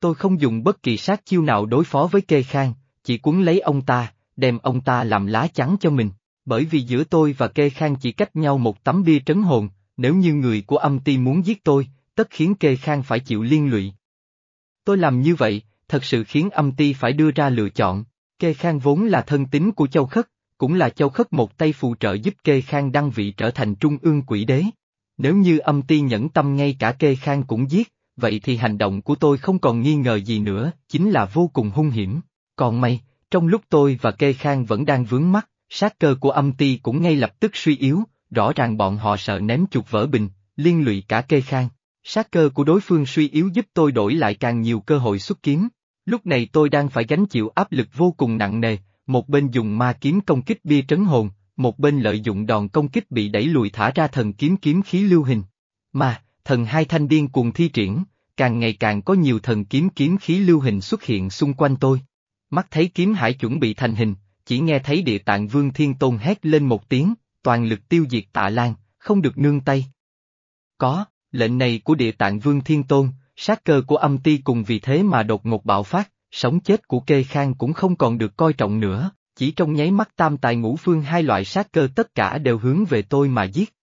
A: Tôi không dùng bất kỳ sát chiêu nào đối phó với kê khang, chỉ cuốn lấy ông ta, đem ông ta làm lá chắn cho mình, bởi vì giữa tôi và kê khang chỉ cách nhau một tấm bia trấn hồn, nếu như người của âm ti muốn giết tôi, tất khiến kê khang phải chịu liên lụy. Tôi làm như vậy, thật sự khiến âm ti phải đưa ra lựa chọn, kê khang vốn là thân tín của châu khất, cũng là châu khất một tay phù trợ giúp kê khang đăng vị trở thành trung ương quỷ đế. Nếu như âm ti nhẫn tâm ngay cả kê khang cũng giết, vậy thì hành động của tôi không còn nghi ngờ gì nữa, chính là vô cùng hung hiểm. Còn may, trong lúc tôi và kê khang vẫn đang vướng mắt, sát cơ của âm ti cũng ngay lập tức suy yếu, rõ ràng bọn họ sợ ném chuột vỡ bình, liên lụy cả kê khang. Sát cơ của đối phương suy yếu giúp tôi đổi lại càng nhiều cơ hội xuất kiếm. Lúc này tôi đang phải gánh chịu áp lực vô cùng nặng nề, một bên dùng ma kiếm công kích bia trấn hồn, một bên lợi dụng đòn công kích bị đẩy lùi thả ra thần kiếm kiếm khí lưu hình. Mà, thần hai thanh điên cuồng thi triển, càng ngày càng có nhiều thần kiếm kiếm khí lưu hình xuất hiện xung quanh tôi. Mắt thấy kiếm hải chuẩn bị thành hình, chỉ nghe thấy địa tạng vương thiên tôn hét lên một tiếng, toàn lực tiêu diệt tạ lan, không được nương tay. Có, lệnh này của địa tạng vương thiên tôn, sát cơ của âm ti cùng vì thế mà đột ngột bạo phát, sống chết của kê khang cũng không còn được coi trọng nữa, chỉ trong nháy mắt tam tài ngũ phương hai loại sát cơ tất cả đều hướng về tôi mà giết.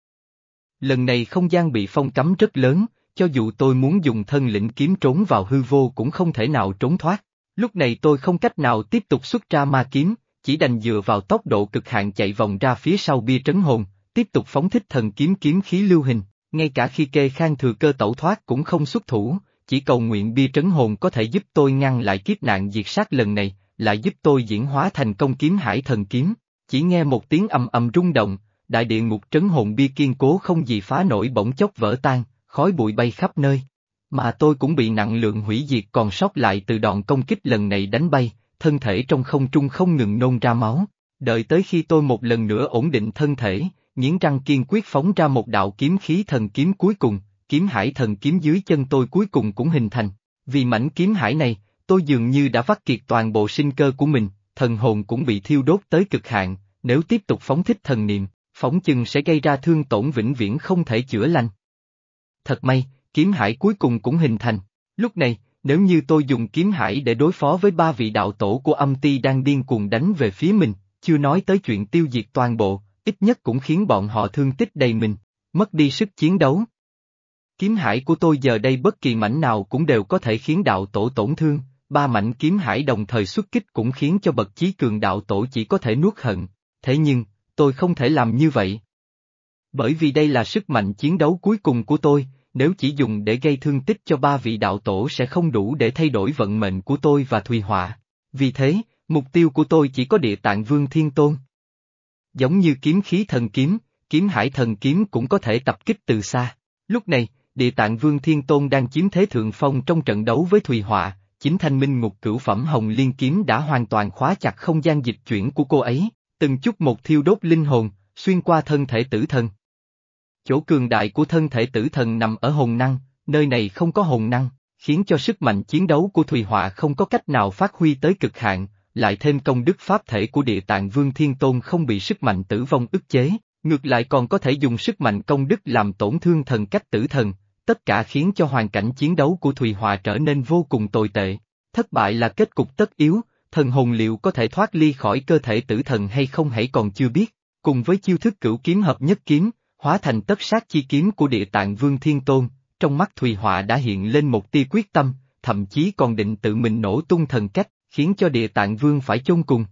A: Lần này không gian bị phong cấm rất lớn, cho dù tôi muốn dùng thân lĩnh kiếm trốn vào hư vô cũng không thể nào trốn thoát. Lúc này tôi không cách nào tiếp tục xuất ra ma kiếm, chỉ đành dựa vào tốc độ cực hạn chạy vòng ra phía sau bia trấn hồn, tiếp tục phóng thích thần kiếm kiếm khí lưu hình, ngay cả khi kê khang thừa cơ tẩu thoát cũng không xuất thủ, chỉ cầu nguyện bia trấn hồn có thể giúp tôi ngăn lại kiếp nạn diệt sát lần này, lại giúp tôi diễn hóa thành công kiếm hải thần kiếm. Chỉ nghe một tiếng ầm ầm rung động, đại địa ngục trấn hồn bia kiên cố không gì phá nổi bỗng chốc vỡ tan, khói bụi bay khắp nơi. Mà tôi cũng bị nặng lượng hủy diệt còn sót lại từ đòn công kích lần này đánh bay, thân thể trong không trung không ngừng nôn ra máu. Đợi tới khi tôi một lần nữa ổn định thân thể, nghiến răng kiên quyết phóng ra một đạo kiếm khí thần kiếm cuối cùng, kiếm hải thần kiếm dưới chân tôi cuối cùng cũng hình thành. Vì mảnh kiếm hải này, tôi dường như đã vắt kiệt toàn bộ sinh cơ của mình, thần hồn cũng bị thiêu đốt tới cực hạn, nếu tiếp tục phóng thích thần niệm, phóng chừng sẽ gây ra thương tổn vĩnh viễn không thể chữa lành. Thật may, kiếm hải cuối cùng cũng hình thành. Lúc này, nếu như tôi dùng kiếm hải để đối phó với ba vị đạo tổ của âm ti đang điên cuồng đánh về phía mình, chưa nói tới chuyện tiêu diệt toàn bộ, ít nhất cũng khiến bọn họ thương tích đầy mình, mất đi sức chiến đấu. Kiếm hải của tôi giờ đây bất kỳ mảnh nào cũng đều có thể khiến đạo tổ tổn thương, ba mảnh kiếm hải đồng thời xuất kích cũng khiến cho bậc chí cường đạo tổ chỉ có thể nuốt hận, thế nhưng, tôi không thể làm như vậy. Bởi vì đây là sức mạnh chiến đấu cuối cùng của tôi, nếu chỉ dùng để gây thương tích cho ba vị đạo tổ sẽ không đủ để thay đổi vận mệnh của tôi và Thùy Họa. Vì thế, mục tiêu của tôi chỉ có địa tạng vương thiên tôn. Giống như kiếm khí thần kiếm, kiếm hải thần kiếm cũng có thể tập kích từ xa. Lúc này, địa tạng vương thiên tôn đang chiếm thế thượng phong trong trận đấu với Thùy Họa, chính thanh minh ngục cửu phẩm hồng liên kiếm đã hoàn toàn khóa chặt không gian dịch chuyển của cô ấy, từng chút một thiêu đốt linh hồn, xuyên qua thân thể tử thần. Chỗ cường đại của thân thể tử thần nằm ở hồn năng, nơi này không có hồn năng, khiến cho sức mạnh chiến đấu của Thùy Họa không có cách nào phát huy tới cực hạn, lại thêm công đức pháp thể của địa tạng Vương Thiên Tôn không bị sức mạnh tử vong ức chế, ngược lại còn có thể dùng sức mạnh công đức làm tổn thương thần cách tử thần, tất cả khiến cho hoàn cảnh chiến đấu của Thùy hòa trở nên vô cùng tồi tệ. Thất bại là kết cục tất yếu, thần hồn liệu có thể thoát ly khỏi cơ thể tử thần hay không hãy còn chưa biết, cùng với chiêu thức cửu kiếm hợp nhất kiếm, hóa thành tất sát chi kiếm của địa tạng Vương Thiên Tôn, trong mắt Thùy Họa đã hiện lên một tia quyết tâm, thậm chí còn định tự mình nổ tung thần cách, khiến cho địa tạng Vương phải chôn cùng.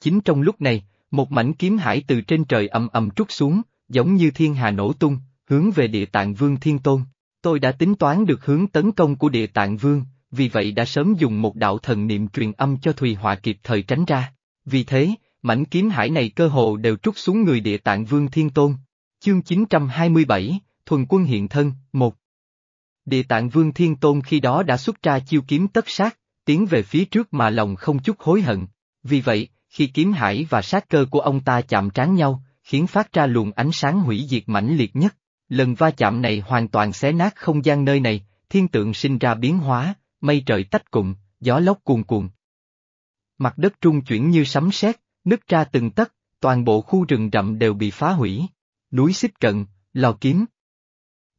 A: Chính trong lúc này, một mảnh kiếm hải từ trên trời ầm ầm trút xuống, giống như thiên hà nổ tung, hướng về địa tạng Vương Thiên Tôn. Tôi đã tính toán được hướng tấn công của địa tạng Vương, vì vậy đã sớm dùng một đạo thần niệm truyền âm cho Thùy Họa kịp thời tránh ra. Vì thế, mảnh kiếm hải này cơ hồ đều trút xuống người địa tạng Vương Thiên Tôn. Chương 927, Thuần quân hiện thân, 1 Địa tạng Vương Thiên Tôn khi đó đã xuất ra chiêu kiếm tất sát, tiến về phía trước mà lòng không chút hối hận. Vì vậy, khi kiếm hải và sát cơ của ông ta chạm trán nhau, khiến phát ra luồng ánh sáng hủy diệt mãnh liệt nhất. Lần va chạm này hoàn toàn xé nát không gian nơi này, thiên tượng sinh ra biến hóa, mây trời tách cụm, gió lốc cuồn cuộn. Mặt đất trung chuyển như sấm sét, nứt ra từng tấc, toàn bộ khu rừng rậm đều bị phá hủy. Núi xích cận, lò kiếm.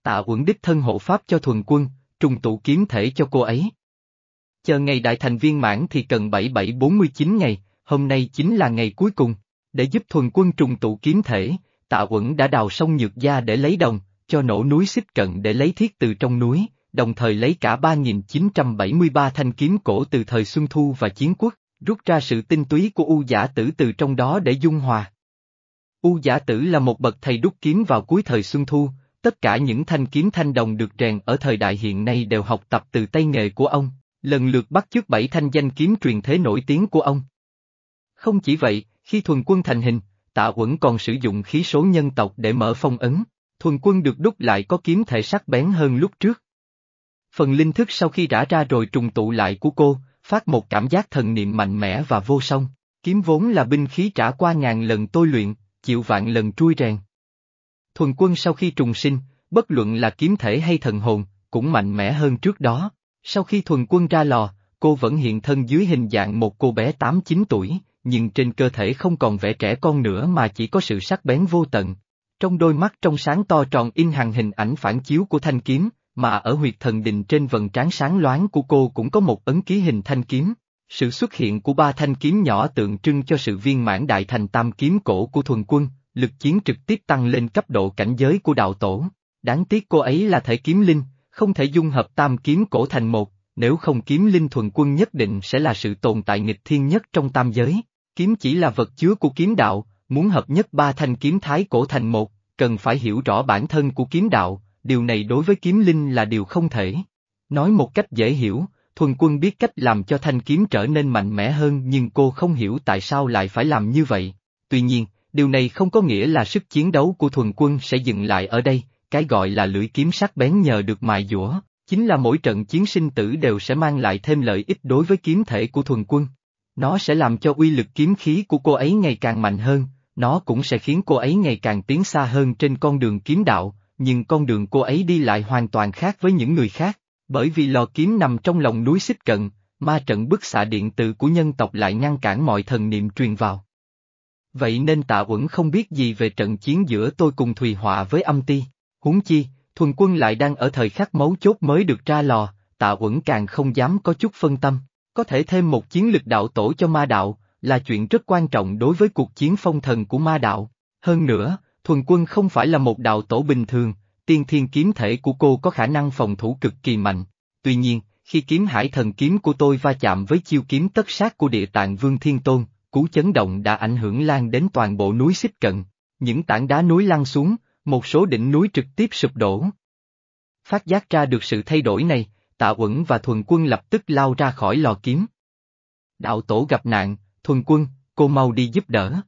A: Tạ uẩn đích thân hộ pháp cho thuần quân, trùng tụ kiếm thể cho cô ấy. Chờ ngày đại thành viên mãn thì cần 7749 ngày, hôm nay chính là ngày cuối cùng. Để giúp thuần quân trùng tụ kiếm thể, tạ quẩn đã đào sông nhược gia để lấy đồng, cho nổ núi xích cận để lấy thiết từ trong núi, đồng thời lấy cả 3.973 thanh kiếm cổ từ thời Xuân Thu và Chiến Quốc, rút ra sự tinh túy của U giả tử từ trong đó để dung hòa. U giả tử là một bậc thầy đúc kiếm vào cuối thời Xuân Thu, tất cả những thanh kiếm thanh đồng được rèn ở thời đại hiện nay đều học tập từ tay nghề của ông, lần lượt bắt chước bảy thanh danh kiếm truyền thế nổi tiếng của ông. Không chỉ vậy, khi thuần quân thành hình, tạ quẩn còn sử dụng khí số nhân tộc để mở phong ấn, thuần quân được đúc lại có kiếm thể sắc bén hơn lúc trước. Phần linh thức sau khi rã ra rồi trùng tụ lại của cô, phát một cảm giác thần niệm mạnh mẽ và vô song, kiếm vốn là binh khí trả qua ngàn lần tôi luyện, chịu vạn lần trui rèn. Thuần quân sau khi trùng sinh, bất luận là kiếm thể hay thần hồn, cũng mạnh mẽ hơn trước đó. Sau khi thuần quân ra lò, cô vẫn hiện thân dưới hình dạng một cô bé 8-9 tuổi, nhưng trên cơ thể không còn vẻ trẻ con nữa mà chỉ có sự sắc bén vô tận. Trong đôi mắt trong sáng to tròn in hàng hình ảnh phản chiếu của thanh kiếm, mà ở huyệt thần đình trên vần trán sáng loáng của cô cũng có một ấn ký hình thanh kiếm. Sự xuất hiện của ba thanh kiếm nhỏ tượng trưng cho sự viên mãn đại thành tam kiếm cổ của thuần quân, lực chiến trực tiếp tăng lên cấp độ cảnh giới của đạo tổ. Đáng tiếc cô ấy là thể kiếm linh, không thể dung hợp tam kiếm cổ thành một, nếu không kiếm linh thuần quân nhất định sẽ là sự tồn tại nghịch thiên nhất trong tam giới. kiếm chỉ là vật chứa của kiếm đạo, muốn hợp nhất ba thanh kiếm thái cổ thành một, cần phải hiểu rõ bản thân của kiếm đạo, điều này đối với kiếm linh là điều không thể. Nói một cách dễ hiểu, thuần quân biết cách làm cho thanh kiếm trở nên mạnh mẽ hơn nhưng cô không hiểu tại sao lại phải làm như vậy. Tuy nhiên, điều này không có nghĩa là sức chiến đấu của thuần quân sẽ dừng lại ở đây, cái gọi là lưỡi kiếm sắc bén nhờ được mài dũa, chính là mỗi trận chiến sinh tử đều sẽ mang lại thêm lợi ích đối với kiếm thể của thuần quân. Nó sẽ làm cho uy lực kiếm khí của cô ấy ngày càng mạnh hơn, nó cũng sẽ khiến cô ấy ngày càng tiến xa hơn trên con đường kiếm đạo, nhưng con đường cô ấy đi lại hoàn toàn khác với những người khác, bởi vì lò kiếm nằm trong lòng núi xích cận, ma trận bức xạ điện từ của nhân tộc lại ngăn cản mọi thần niệm truyền vào. Vậy nên tạ uẩn không biết gì về trận chiến giữa tôi cùng Thùy Họa với âm ti, huống chi, thuần quân lại đang ở thời khắc mấu chốt mới được ra lò, tạ uẩn càng không dám có chút phân tâm, có thể thêm một chiến lực đạo tổ cho ma đạo, là chuyện rất quan trọng đối với cuộc chiến phong thần của ma đạo. Hơn nữa, thuần quân không phải là một đạo tổ bình thường, tiên thiên kiếm thể của cô có khả năng phòng thủ cực kỳ mạnh. Tuy nhiên, khi kiếm hải thần kiếm của tôi va chạm với chiêu kiếm tất sát của địa tạng vương thiên tôn, cú chấn động đã ảnh hưởng lan đến toàn bộ núi xích cận. Những tảng đá núi lăn xuống, một số đỉnh núi trực tiếp sụp đổ. Phát giác ra được sự thay đổi này, tạ uẩn và thuần quân lập tức lao ra khỏi lò kiếm. Đạo tổ gặp nạn, thuần quân, cô mau đi giúp đỡ.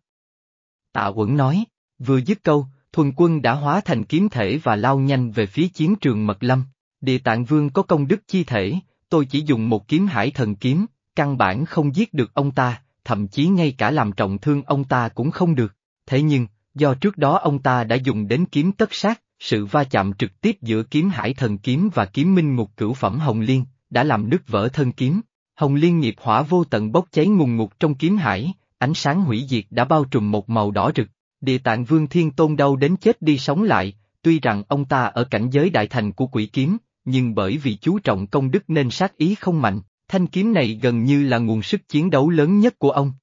A: Tạ uẩn nói, vừa dứt câu, thuần quân đã hóa thành kiếm thể và lao nhanh về phía chiến trường mật lâm. Địa tạng vương có công đức chi thể, tôi chỉ dùng một kiếm hải thần kiếm, căn bản không giết được ông ta, thậm chí ngay cả làm trọng thương ông ta cũng không được. Thế nhưng, do trước đó ông ta đã dùng đến kiếm tất sát, sự va chạm trực tiếp giữa kiếm hải thần kiếm và kiếm minh ngục cửu phẩm Hồng Liên, đã làm nứt vỡ thân kiếm. Hồng Liên nghiệp hỏa vô tận bốc cháy ngùng ngục trong kiếm hải, ánh sáng hủy diệt đã bao trùm một màu đỏ rực. Địa tạng vương thiên tôn đau đến chết đi sống lại, tuy rằng ông ta ở cảnh giới đại thành của quỷ kiếm, nhưng bởi vì chú trọng công đức nên sát ý không mạnh, thanh kiếm này gần như là nguồn sức chiến đấu lớn nhất của ông.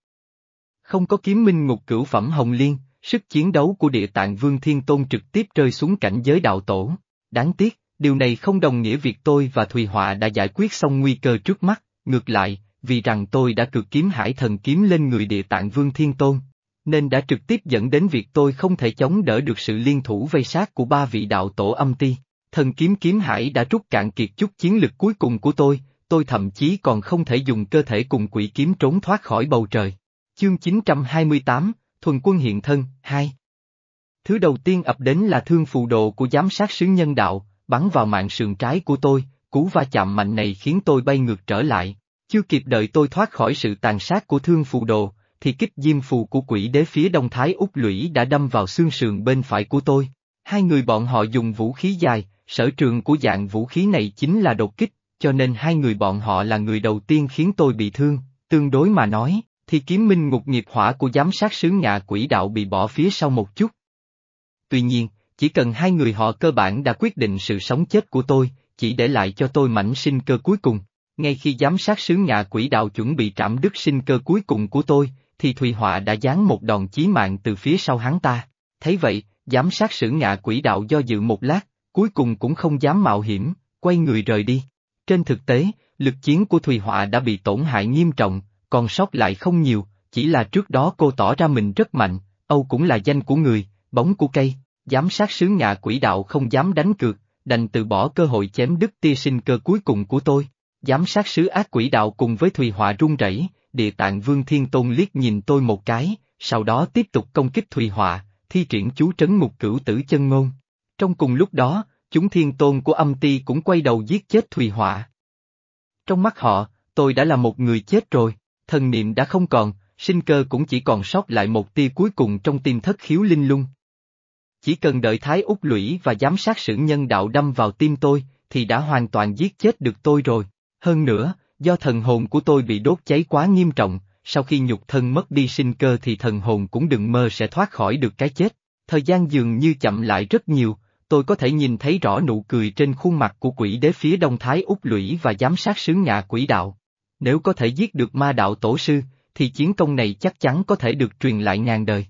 A: Không có kiếm minh ngục cửu phẩm Hồng Liên, sức chiến đấu của địa tạng Vương Thiên Tôn trực tiếp rơi xuống cảnh giới đạo tổ. Đáng tiếc, điều này không đồng nghĩa việc tôi và Thùy Họa đã giải quyết xong nguy cơ trước mắt, ngược lại, vì rằng tôi đã cực kiếm hải thần kiếm lên người địa tạng Vương Thiên Tôn, nên đã trực tiếp dẫn đến việc tôi không thể chống đỡ được sự liên thủ vây sát của ba vị đạo tổ âm ti. Thần kiếm kiếm hải đã rút cạn kiệt chút chiến lực cuối cùng của tôi, tôi thậm chí còn không thể dùng cơ thể cùng quỷ kiếm trốn thoát khỏi bầu trời. Chương 928, Thuần quân hiện thân, Hai Thứ đầu tiên ập đến là thương phù độ của giám sát sứ nhân đạo, bắn vào mạng sườn trái của tôi, cú va chạm mạnh này khiến tôi bay ngược trở lại. Chưa kịp đợi tôi thoát khỏi sự tàn sát của thương phù đồ, thì kích diêm phù của quỷ đế phía đông thái úc lũy đã đâm vào xương sườn bên phải của tôi. Hai người bọn họ dùng vũ khí dài, sở trường của dạng vũ khí này chính là đột kích, cho nên hai người bọn họ là người đầu tiên khiến tôi bị thương, tương đối mà nói, thì kiếm minh ngục nghiệp hỏa của giám sát sứ ngạ quỷ đạo bị bỏ phía sau một chút. Tuy nhiên, chỉ cần hai người họ cơ bản đã quyết định sự sống chết của tôi, chỉ để lại cho tôi mảnh sinh cơ cuối cùng. Ngay khi giám sát sứ ngạ quỷ đạo chuẩn bị trảm đứt sinh cơ cuối cùng của tôi, thì Thùy Họa đã giáng một đòn chí mạng từ phía sau hắn ta. Thấy vậy, giám sát sứ ngạ quỷ đạo do dự một lát, cuối cùng cũng không dám mạo hiểm, quay người rời đi. Trên thực tế, lực chiến của Thùy Họa đã bị tổn hại nghiêm trọng, còn sót lại không nhiều, chỉ là trước đó cô tỏ ra mình rất mạnh, Âu cũng là danh của người, bóng của cây, giám sát sứ ngạ quỷ đạo không dám đánh cược, đành từ bỏ cơ hội chém đứt tia sinh cơ cuối cùng của tôi. Giám sát sứ ác quỷ đạo cùng với Thùy Họa run rẩy, địa tạng Vương Thiên Tôn liếc nhìn tôi một cái, sau đó tiếp tục công kích Thùy Họa, thi triển chú trấn mục cửu tử chân ngôn. Trong cùng lúc đó, chúng thiên tôn của âm ti cũng quay đầu giết chết Thùy Họa. Trong mắt họ, tôi đã là một người chết rồi, thần niệm đã không còn, sinh cơ cũng chỉ còn sót lại một tia cuối cùng trong tim thất khiếu linh lung. Chỉ cần đợi Thái út Lũy và giám sát sử nhân đạo đâm vào tim tôi, thì đã hoàn toàn giết chết được tôi rồi. Hơn nữa, do thần hồn của tôi bị đốt cháy quá nghiêm trọng, sau khi nhục thân mất đi sinh cơ thì thần hồn cũng đừng mơ sẽ thoát khỏi được cái chết. Thời gian dường như chậm lại rất nhiều, tôi có thể nhìn thấy rõ nụ cười trên khuôn mặt của quỷ đế phía đông thái út lũy và giám sát sứ ngạ quỷ đạo. Nếu có thể giết được ma đạo tổ sư, thì chiến công này chắc chắn có thể được truyền lại ngàn đời.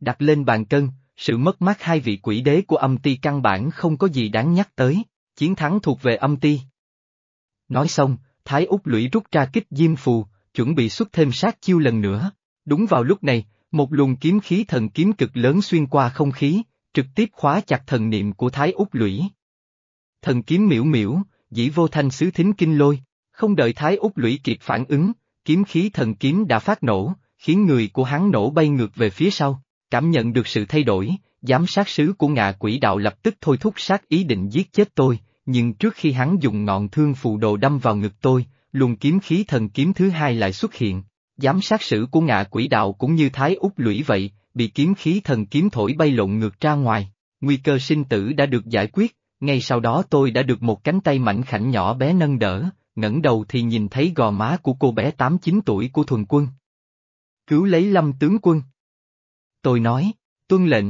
A: Đặt lên bàn cân, sự mất mát hai vị quỷ đế của âm ti căn bản không có gì đáng nhắc tới, chiến thắng thuộc về âm ti. Nói xong, Thái Úc lũy rút ra kích diêm phù, chuẩn bị xuất thêm sát chiêu lần nữa. Đúng vào lúc này, một luồng kiếm khí thần kiếm cực lớn xuyên qua không khí, trực tiếp khóa chặt thần niệm của Thái Úc Lũy. Thần kiếm miễu miễu, dĩ vô thanh sứ thính kinh lôi, không đợi Thái Úc Lũy kịp phản ứng, kiếm khí thần kiếm đã phát nổ, khiến người của hắn nổ bay ngược về phía sau, cảm nhận được sự thay đổi, giám sát sứ của ngạ quỷ đạo lập tức thôi thúc sát ý định giết chết tôi, nhưng trước khi hắn dùng ngọn thương phù đồ đâm vào ngực tôi, luồng kiếm khí thần kiếm thứ hai lại xuất hiện. Giám sát sử của ngạ quỷ đạo cũng như thái Úc lũy vậy, bị kiếm khí thần kiếm thổi bay lộn ngược ra ngoài. Nguy cơ sinh tử đã được giải quyết, ngay sau đó tôi đã được một cánh tay mảnh khảnh nhỏ bé nâng đỡ, ngẩng đầu thì nhìn thấy gò má của cô bé 8-9 tuổi của thuần quân. Cứu lấy lâm tướng quân. Tôi nói, tuân lệnh.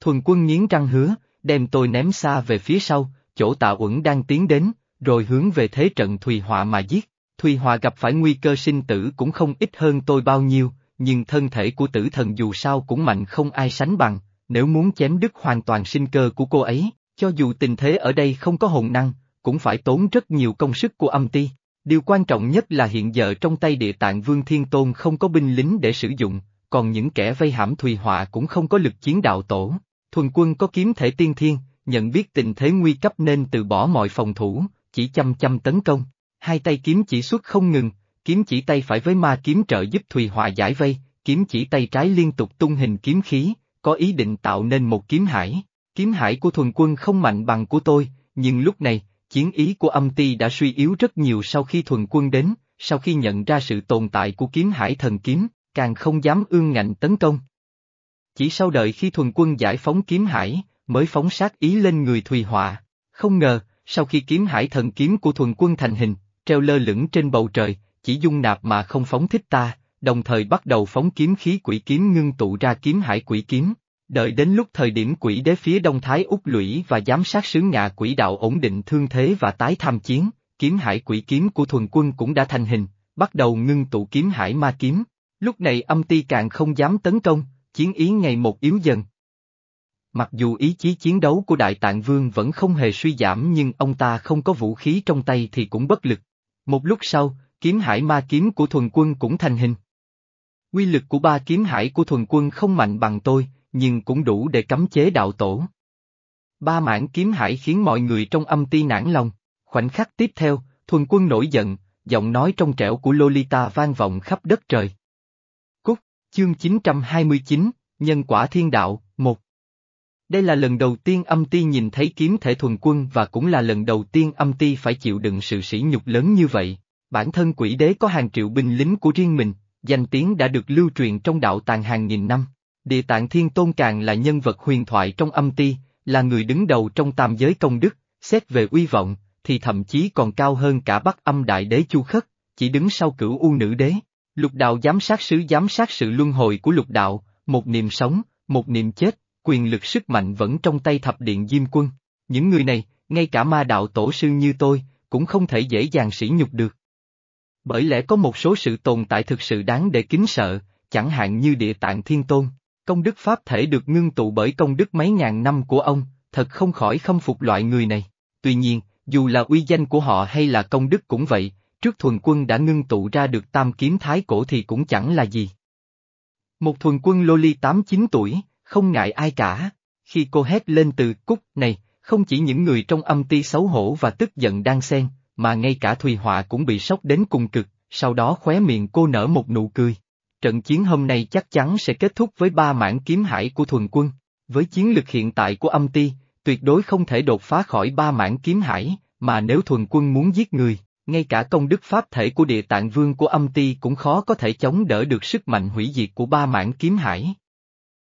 A: Thuần quân nghiến răng hứa, đem tôi ném xa về phía sau, chỗ tạ uẩn đang tiến đến, rồi hướng về thế trận Thùy Họa mà giết. Thùy Họa gặp phải nguy cơ sinh tử cũng không ít hơn tôi bao nhiêu, nhưng thân thể của tử thần dù sao cũng mạnh không ai sánh bằng, nếu muốn chém đứt hoàn toàn sinh cơ của cô ấy, cho dù tình thế ở đây không có hồn năng, cũng phải tốn rất nhiều công sức của âm ti. Điều quan trọng nhất là hiện giờ trong tay địa tạng Vương Thiên Tôn không có binh lính để sử dụng, còn những kẻ vây hãm Thùy Họa cũng không có lực chiến đạo tổ. Thuần quân có kiếm thể tiên thiên, nhận biết tình thế nguy cấp nên từ bỏ mọi phòng thủ, chỉ chăm chăm tấn công. Hai tay kiếm chỉ xuất không ngừng, kiếm chỉ tay phải với ma kiếm trợ giúp Thùy Họa giải vây, kiếm chỉ tay trái liên tục tung hình kiếm khí, có ý định tạo nên một kiếm hải. Kiếm hải của thuần quân không mạnh bằng của tôi, nhưng lúc này, chiến ý của âm ti đã suy yếu rất nhiều sau khi thuần quân đến, sau khi nhận ra sự tồn tại của kiếm hải thần kiếm, càng không dám ương ngạnh tấn công. Chỉ sau đợi khi thuần quân giải phóng kiếm hải, mới phóng sát ý lên người Thùy Họa. Không ngờ, sau khi kiếm hải thần kiếm của thuần quân thành hình, treo lơ lửng trên bầu trời, chỉ dung nạp mà không phóng thích ta, đồng thời bắt đầu phóng kiếm khí quỷ kiếm ngưng tụ ra kiếm hải quỷ kiếm. Đợi đến lúc thời điểm quỷ đế phía Đông Thái Úc Lũy và giám sát sứ ngạ quỷ đạo ổn định thương thế và tái tham chiến, kiếm hải quỷ kiếm của thuần quân cũng đã thành hình, bắt đầu ngưng tụ kiếm hải ma kiếm. Lúc này âm ti càng không dám tấn công, chiến ý ngày một yếu dần. Mặc dù ý chí chiến đấu của Đại Tạng Vương vẫn không hề suy giảm nhưng ông ta không có vũ khí trong tay thì cũng bất lực. Một lúc sau, kiếm hải ma kiếm của thuần quân cũng thành hình. Quy lực của ba kiếm hải của thuần quân không mạnh bằng tôi, nhưng cũng đủ để cấm chế đạo tổ. Ba mảng kiếm hải khiến mọi người trong âm ti nản lòng. Khoảnh khắc tiếp theo, thuần quân nổi giận, giọng nói trong trẻo của Lolita vang vọng khắp đất trời. Cúc, chương 929, Nhân quả thiên đạo, 1 Đây là lần đầu tiên âm ti nhìn thấy kiếm thể thuần quân và cũng là lần đầu tiên âm ti phải chịu đựng sự sỉ nhục lớn như vậy. Bản thân quỷ đế có hàng triệu binh lính của riêng mình, danh tiếng đã được lưu truyền trong đạo tàng hàng nghìn năm. Địa tạng thiên tôn càng là nhân vật huyền thoại trong âm ti, là người đứng đầu trong tam giới công đức, xét về uy vọng, thì thậm chí còn cao hơn cả bắc âm đại đế chu khất, chỉ đứng sau cửu u nữ đế. Lục đạo giám sát sứ giám sát sự luân hồi của lục đạo, một niềm sống, một niềm chết, quyền lực sức mạnh vẫn trong tay thập điện diêm quân. Những người này, ngay cả ma đạo tổ sư như tôi, cũng không thể dễ dàng sỉ nhục được. Bởi lẽ có một số sự tồn tại thực sự đáng để kính sợ, chẳng hạn như địa tạng thiên tôn. Công đức pháp thể được ngưng tụ bởi công đức mấy ngàn năm của ông, thật không khỏi khâm phục loại người này. Tuy nhiên, dù là uy danh của họ hay là công đức cũng vậy, trước thuần quân đã ngưng tụ ra được tam kiếm thái cổ thì cũng chẳng là gì. Một thuần quân lô ly 8-9 tuổi, không ngại ai cả. Khi cô hét lên từ cúc này, không chỉ những người trong âm ti xấu hổ và tức giận đang xen, mà ngay cả Thùy Họa cũng bị sốc đến cùng cực, sau đó khóe miệng cô nở một nụ cười. Trận chiến hôm nay chắc chắn sẽ kết thúc với ba mảng kiếm hải của thuần quân. Với chiến lực hiện tại của âm ti, tuyệt đối không thể đột phá khỏi ba mảng kiếm hải, mà nếu thuần quân muốn giết người, ngay cả công đức pháp thể của địa tạng vương của âm ti cũng khó có thể chống đỡ được sức mạnh hủy diệt của ba mảng kiếm hải.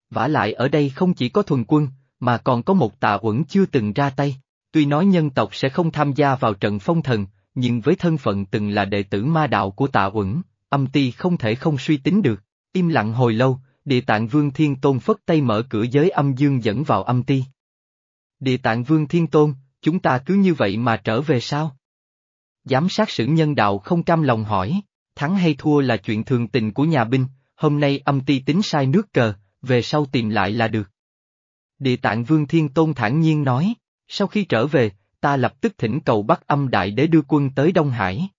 A: vả lại ở đây không chỉ có thuần quân, mà còn có một tà uẩn chưa từng ra tay. Tuy nói nhân tộc sẽ không tham gia vào trận phong thần, nhưng với thân phận từng là đệ tử ma đạo của tạ uẩn, âm ti không thể không suy tính được. Im lặng hồi lâu, địa tạng vương thiên tôn phất tay mở cửa giới âm dương dẫn vào âm ti. Địa tạng vương thiên tôn, chúng ta cứ như vậy mà trở về sao? Giám sát sử nhân đạo không cam lòng hỏi, thắng hay thua là chuyện thường tình của nhà binh, hôm nay âm ti tính sai nước cờ, về sau tìm lại là được. Địa tạng vương thiên tôn thản nhiên nói. Sau khi trở về, ta lập tức thỉnh cầu Bắc âm đại để đưa quân tới Đông Hải.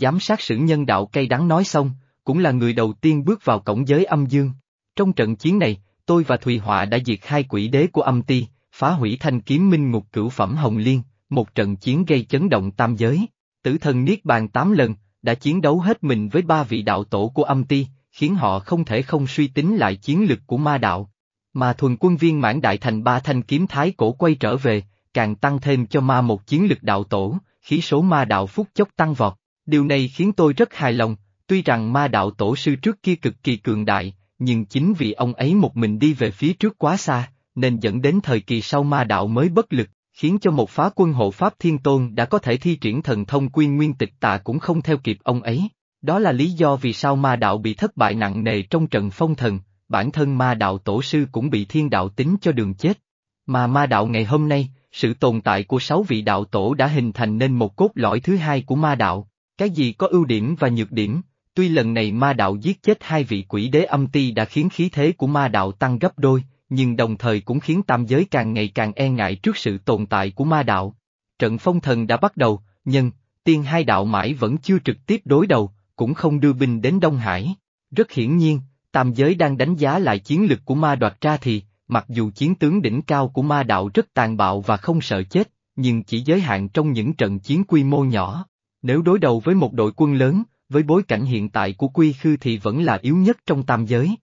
A: Giám sát sử nhân đạo cây đắng nói xong, cũng là người đầu tiên bước vào cổng giới âm dương. Trong trận chiến này, tôi và Thùy Họa đã diệt hai quỷ đế của âm ti, phá hủy thanh kiếm minh ngục cửu phẩm Hồng Liên, một trận chiến gây chấn động tam giới. Tử thần Niết Bàn tám lần, đã chiến đấu hết mình với ba vị đạo tổ của âm ti, khiến họ không thể không suy tính lại chiến lực của ma đạo. Mà thuần quân viên mãn đại thành ba thanh kiếm thái cổ quay trở về, càng tăng thêm cho ma một chiến lực đạo tổ, khí số ma đạo phút chốc tăng vọt. Điều này khiến tôi rất hài lòng, tuy rằng ma đạo tổ sư trước kia cực kỳ cường đại, nhưng chính vì ông ấy một mình đi về phía trước quá xa, nên dẫn đến thời kỳ sau ma đạo mới bất lực, khiến cho một phá quân hộ Pháp Thiên Tôn đã có thể thi triển thần thông quy nguyên tịch tạ cũng không theo kịp ông ấy. Đó là lý do vì sao ma đạo bị thất bại nặng nề trong trận phong thần, bản thân ma đạo tổ sư cũng bị thiên đạo tính cho đường chết. Mà ma đạo ngày hôm nay, sự tồn tại của sáu vị đạo tổ đã hình thành nên một cốt lõi thứ hai của ma đạo. Cái gì có ưu điểm và nhược điểm, tuy lần này ma đạo giết chết hai vị quỷ đế âm ti đã khiến khí thế của ma đạo tăng gấp đôi, nhưng đồng thời cũng khiến tam giới càng ngày càng e ngại trước sự tồn tại của ma đạo. Trận phong thần đã bắt đầu, nhưng, tiên hai đạo mãi vẫn chưa trực tiếp đối đầu, cũng không đưa binh đến Đông Hải. Rất hiển nhiên, tam giới đang đánh giá lại chiến lực của ma đoạt ra thì, mặc dù chiến tướng đỉnh cao của ma đạo rất tàn bạo và không sợ chết, nhưng chỉ giới hạn trong những trận chiến quy mô nhỏ. Nếu đối đầu với một đội quân lớn, với bối cảnh hiện tại của Quy Khư thì vẫn là yếu nhất trong tam giới.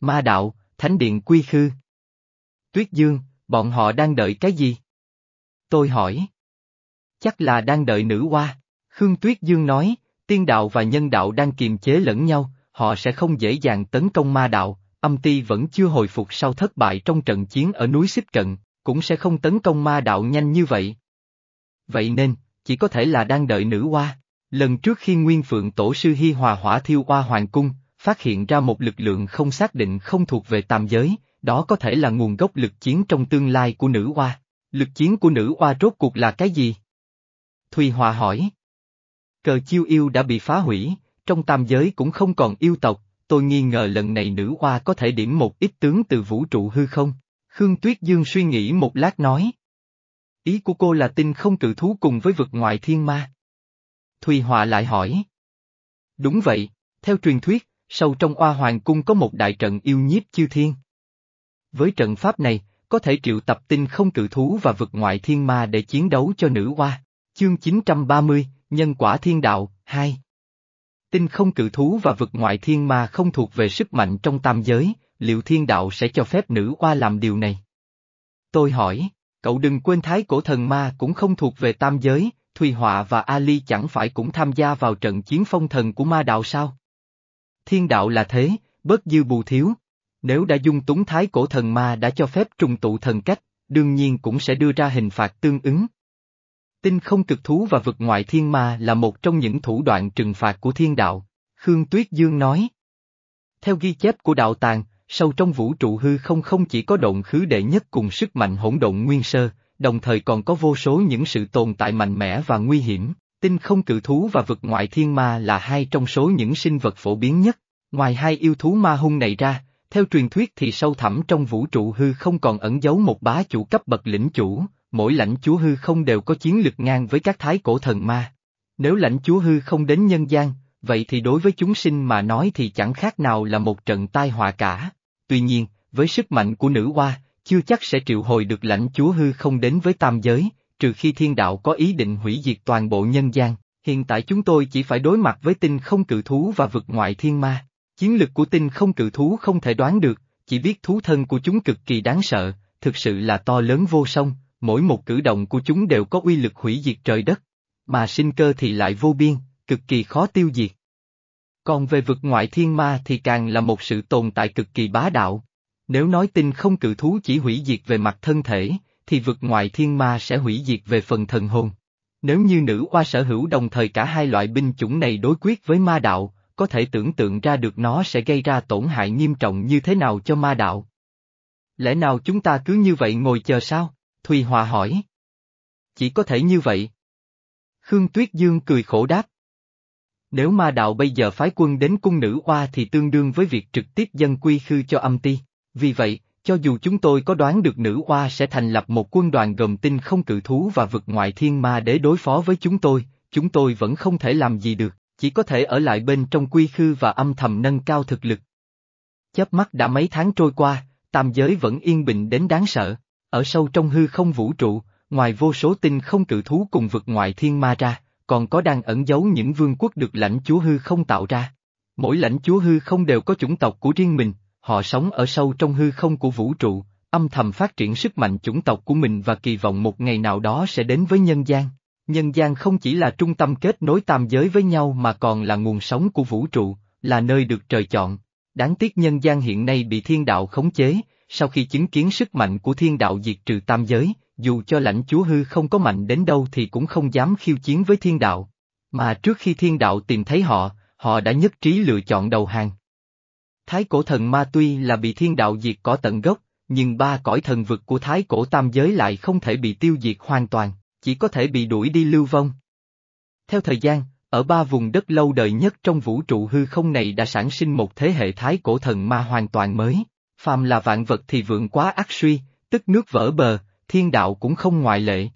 A: Ma đạo, Thánh điện Quy Khư. Tuyết Dương, bọn họ đang đợi cái gì? Tôi hỏi. Chắc là đang đợi nữ hoa. Khương Tuyết Dương nói, tiên đạo và nhân đạo đang kiềm chế lẫn nhau, họ sẽ không dễ dàng tấn công ma đạo, âm ti vẫn chưa hồi phục sau thất bại trong trận chiến ở núi Xích Cận, cũng sẽ không tấn công ma đạo nhanh như vậy. Vậy nên, chỉ có thể là đang đợi nữ hoa. Lần trước khi Nguyên Phượng Tổ sư Hi Hòa Hỏa Thiêu Hoa Hoàng Cung, phát hiện ra một lực lượng không xác định không thuộc về tam giới, đó có thể là nguồn gốc lực chiến trong tương lai của nữ hoa. Lực chiến của nữ hoa rốt cuộc là cái gì? Thùy Hòa hỏi. Cờ chiêu yêu đã bị phá hủy, trong tam giới cũng không còn yêu tộc, tôi nghi ngờ lần này nữ hoa có thể điểm một ít tướng từ vũ trụ hư không? Khương Tuyết Dương suy nghĩ một lát nói. Ý của cô là tin không cự thú cùng với vực ngoại thiên ma. Thùy Hòa lại hỏi. Đúng vậy, theo truyền thuyết, sâu trong oa hoàng cung có một đại trận yêu nhiếp chư thiên. Với trận pháp này, có thể triệu tập tinh không cự thú và vực ngoại thiên ma để chiến đấu cho nữ oa. Chương 930, Nhân quả thiên đạo, 2 Tinh không cự thú và vực ngoại thiên ma không thuộc về sức mạnh trong tam giới, liệu thiên đạo sẽ cho phép nữ oa làm điều này? Tôi hỏi, cậu đừng quên thái cổ thần ma cũng không thuộc về tam giới, Thùy Họa và Ali chẳng phải cũng tham gia vào trận chiến phong thần của ma đạo sao? Thiên đạo là thế, bớt dư bù thiếu. Nếu đã dung túng thái cổ thần ma đã cho phép trùng tụ thần cách, đương nhiên cũng sẽ đưa ra hình phạt tương ứng. Tinh không cực thú và vực ngoại thiên ma là một trong những thủ đoạn trừng phạt của thiên đạo, Khương Tuyết Dương nói. Theo ghi chép của đạo tàng, sâu trong vũ trụ hư không không chỉ có động khứ đệ nhất cùng sức mạnh hỗn độn nguyên sơ, đồng thời còn có vô số những sự tồn tại mạnh mẽ và nguy hiểm. Tinh không cự thú và vực ngoại thiên ma là hai trong số những sinh vật phổ biến nhất. Ngoài hai yêu thú ma hung này ra, theo truyền thuyết thì sâu thẳm trong vũ trụ hư không còn ẩn giấu một bá chủ cấp bậc lĩnh chủ, mỗi lãnh chúa hư không đều có chiến lực ngang với các thái cổ thần ma. Nếu lãnh chúa hư không đến nhân gian, vậy thì đối với chúng sinh mà nói thì chẳng khác nào là một trận tai họa cả. Tuy nhiên, với sức mạnh của nữ hoa, chưa chắc sẽ triệu hồi được lãnh chúa hư không đến với tam giới, trừ khi thiên đạo có ý định hủy diệt toàn bộ nhân gian. Hiện tại chúng tôi chỉ phải đối mặt với tinh không cự thú và vực ngoại thiên ma. Chiến lực của tinh không cự thú không thể đoán được, chỉ biết thú thân của chúng cực kỳ đáng sợ, thực sự là to lớn vô song, mỗi một cử động của chúng đều có uy lực hủy diệt trời đất, mà sinh cơ thì lại vô biên, cực kỳ khó tiêu diệt. Còn về vực ngoại thiên ma thì càng là một sự tồn tại cực kỳ bá đạo. Nếu nói tinh không cự thú chỉ hủy diệt về mặt thân thể, thì vực ngoại thiên ma sẽ hủy diệt về phần thần hồn. Nếu như nữ oa sở hữu đồng thời cả hai loại binh chủng này đối quyết với ma đạo, có thể tưởng tượng ra được nó sẽ gây ra tổn hại nghiêm trọng như thế nào cho ma đạo. Lẽ nào chúng ta cứ như vậy ngồi chờ sao? Thùy Hòa hỏi. Chỉ có thể như vậy. Khương Tuyết Dương cười khổ đáp. Nếu ma đạo bây giờ phái quân đến cung nữ oa thì tương đương với việc trực tiếp dân quy khư cho âm ti. Vì vậy, cho dù chúng tôi có đoán được nữ oa sẽ thành lập một quân đoàn gồm tinh không cự thú và vực ngoại thiên ma để đối phó với chúng tôi, chúng tôi vẫn không thể làm gì được. chỉ có thể ở lại bên trong quy khư và âm thầm nâng cao thực lực. Chớp mắt đã mấy tháng trôi qua, tam giới vẫn yên bình đến đáng sợ, ở sâu trong hư không vũ trụ, ngoài vô số tinh không cự thú cùng vực ngoại thiên ma ra, còn có đang ẩn giấu những vương quốc được lãnh chúa hư không tạo ra. Mỗi lãnh chúa hư không đều có chủng tộc của riêng mình, họ sống ở sâu trong hư không của vũ trụ, âm thầm phát triển sức mạnh chủng tộc của mình và kỳ vọng một ngày nào đó sẽ đến với nhân gian. Nhân gian không chỉ là trung tâm kết nối tam giới với nhau mà còn là nguồn sống của vũ trụ, là nơi được trời chọn. Đáng tiếc nhân gian hiện nay bị thiên đạo khống chế, sau khi chứng kiến sức mạnh của thiên đạo diệt trừ tam giới, dù cho lãnh chúa hư không có mạnh đến đâu thì cũng không dám khiêu chiến với thiên đạo. Mà trước khi thiên đạo tìm thấy họ, họ đã nhất trí lựa chọn đầu hàng. Thái cổ thần ma tuy là bị thiên đạo diệt cỏ tận gốc, nhưng ba cõi thần vực của thái cổ tam giới lại không thể bị tiêu diệt hoàn toàn, chỉ có thể bị đuổi đi lưu vong. Theo thời gian, ở ba vùng đất lâu đời nhất trong vũ trụ hư không này đã sản sinh một thế hệ thái cổ thần ma hoàn toàn mới. Phàm là vạn vật thì vượng quá ác suy, tức nước vỡ bờ, thiên đạo cũng không ngoại lệ.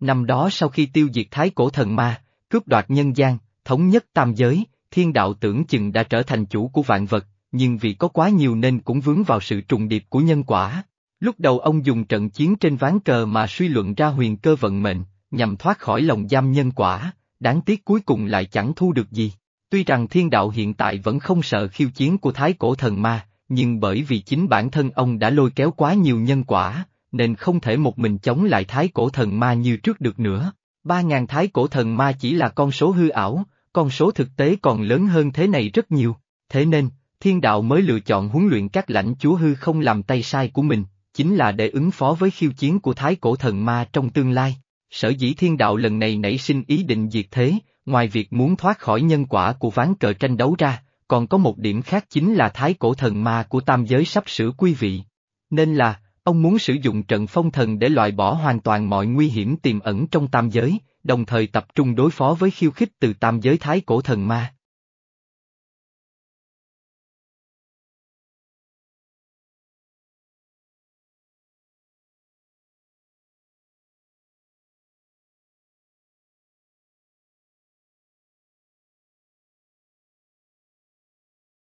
A: Năm đó sau khi tiêu diệt thái cổ thần ma, cướp đoạt nhân gian, thống nhất tam giới, thiên đạo tưởng chừng đã trở thành chủ của vạn vật, nhưng vì có quá nhiều nên cũng vướng vào sự trùng điệp của nhân quả. Lúc đầu ông dùng trận chiến trên ván cờ mà suy luận ra huyền cơ vận mệnh, nhằm thoát khỏi lòng giam nhân quả, đáng tiếc cuối cùng lại chẳng thu được gì. Tuy rằng thiên đạo hiện tại vẫn không sợ khiêu chiến của thái cổ thần ma, nhưng bởi vì chính bản thân ông đã lôi kéo quá nhiều nhân quả, nên không thể một mình chống lại thái cổ thần ma như trước được nữa. Ba ngàn thái cổ thần ma chỉ là con số hư ảo, con số thực tế còn lớn hơn thế này rất nhiều, thế nên, thiên đạo mới lựa chọn huấn luyện các lãnh chúa hư không làm tay sai của mình, chính là để ứng phó với khiêu chiến của thái cổ thần ma trong tương lai. Sở dĩ thiên đạo lần này nảy sinh ý định diệt thế, ngoài việc muốn thoát khỏi nhân quả của ván cờ tranh đấu ra, còn có một điểm khác chính là thái cổ thần ma của tam giới sắp sửa quy vị. Nên là, ông muốn sử dụng trận phong thần để loại bỏ hoàn toàn mọi nguy hiểm tiềm ẩn trong tam giới, đồng thời tập trung đối phó với khiêu khích từ tam giới thái cổ thần ma.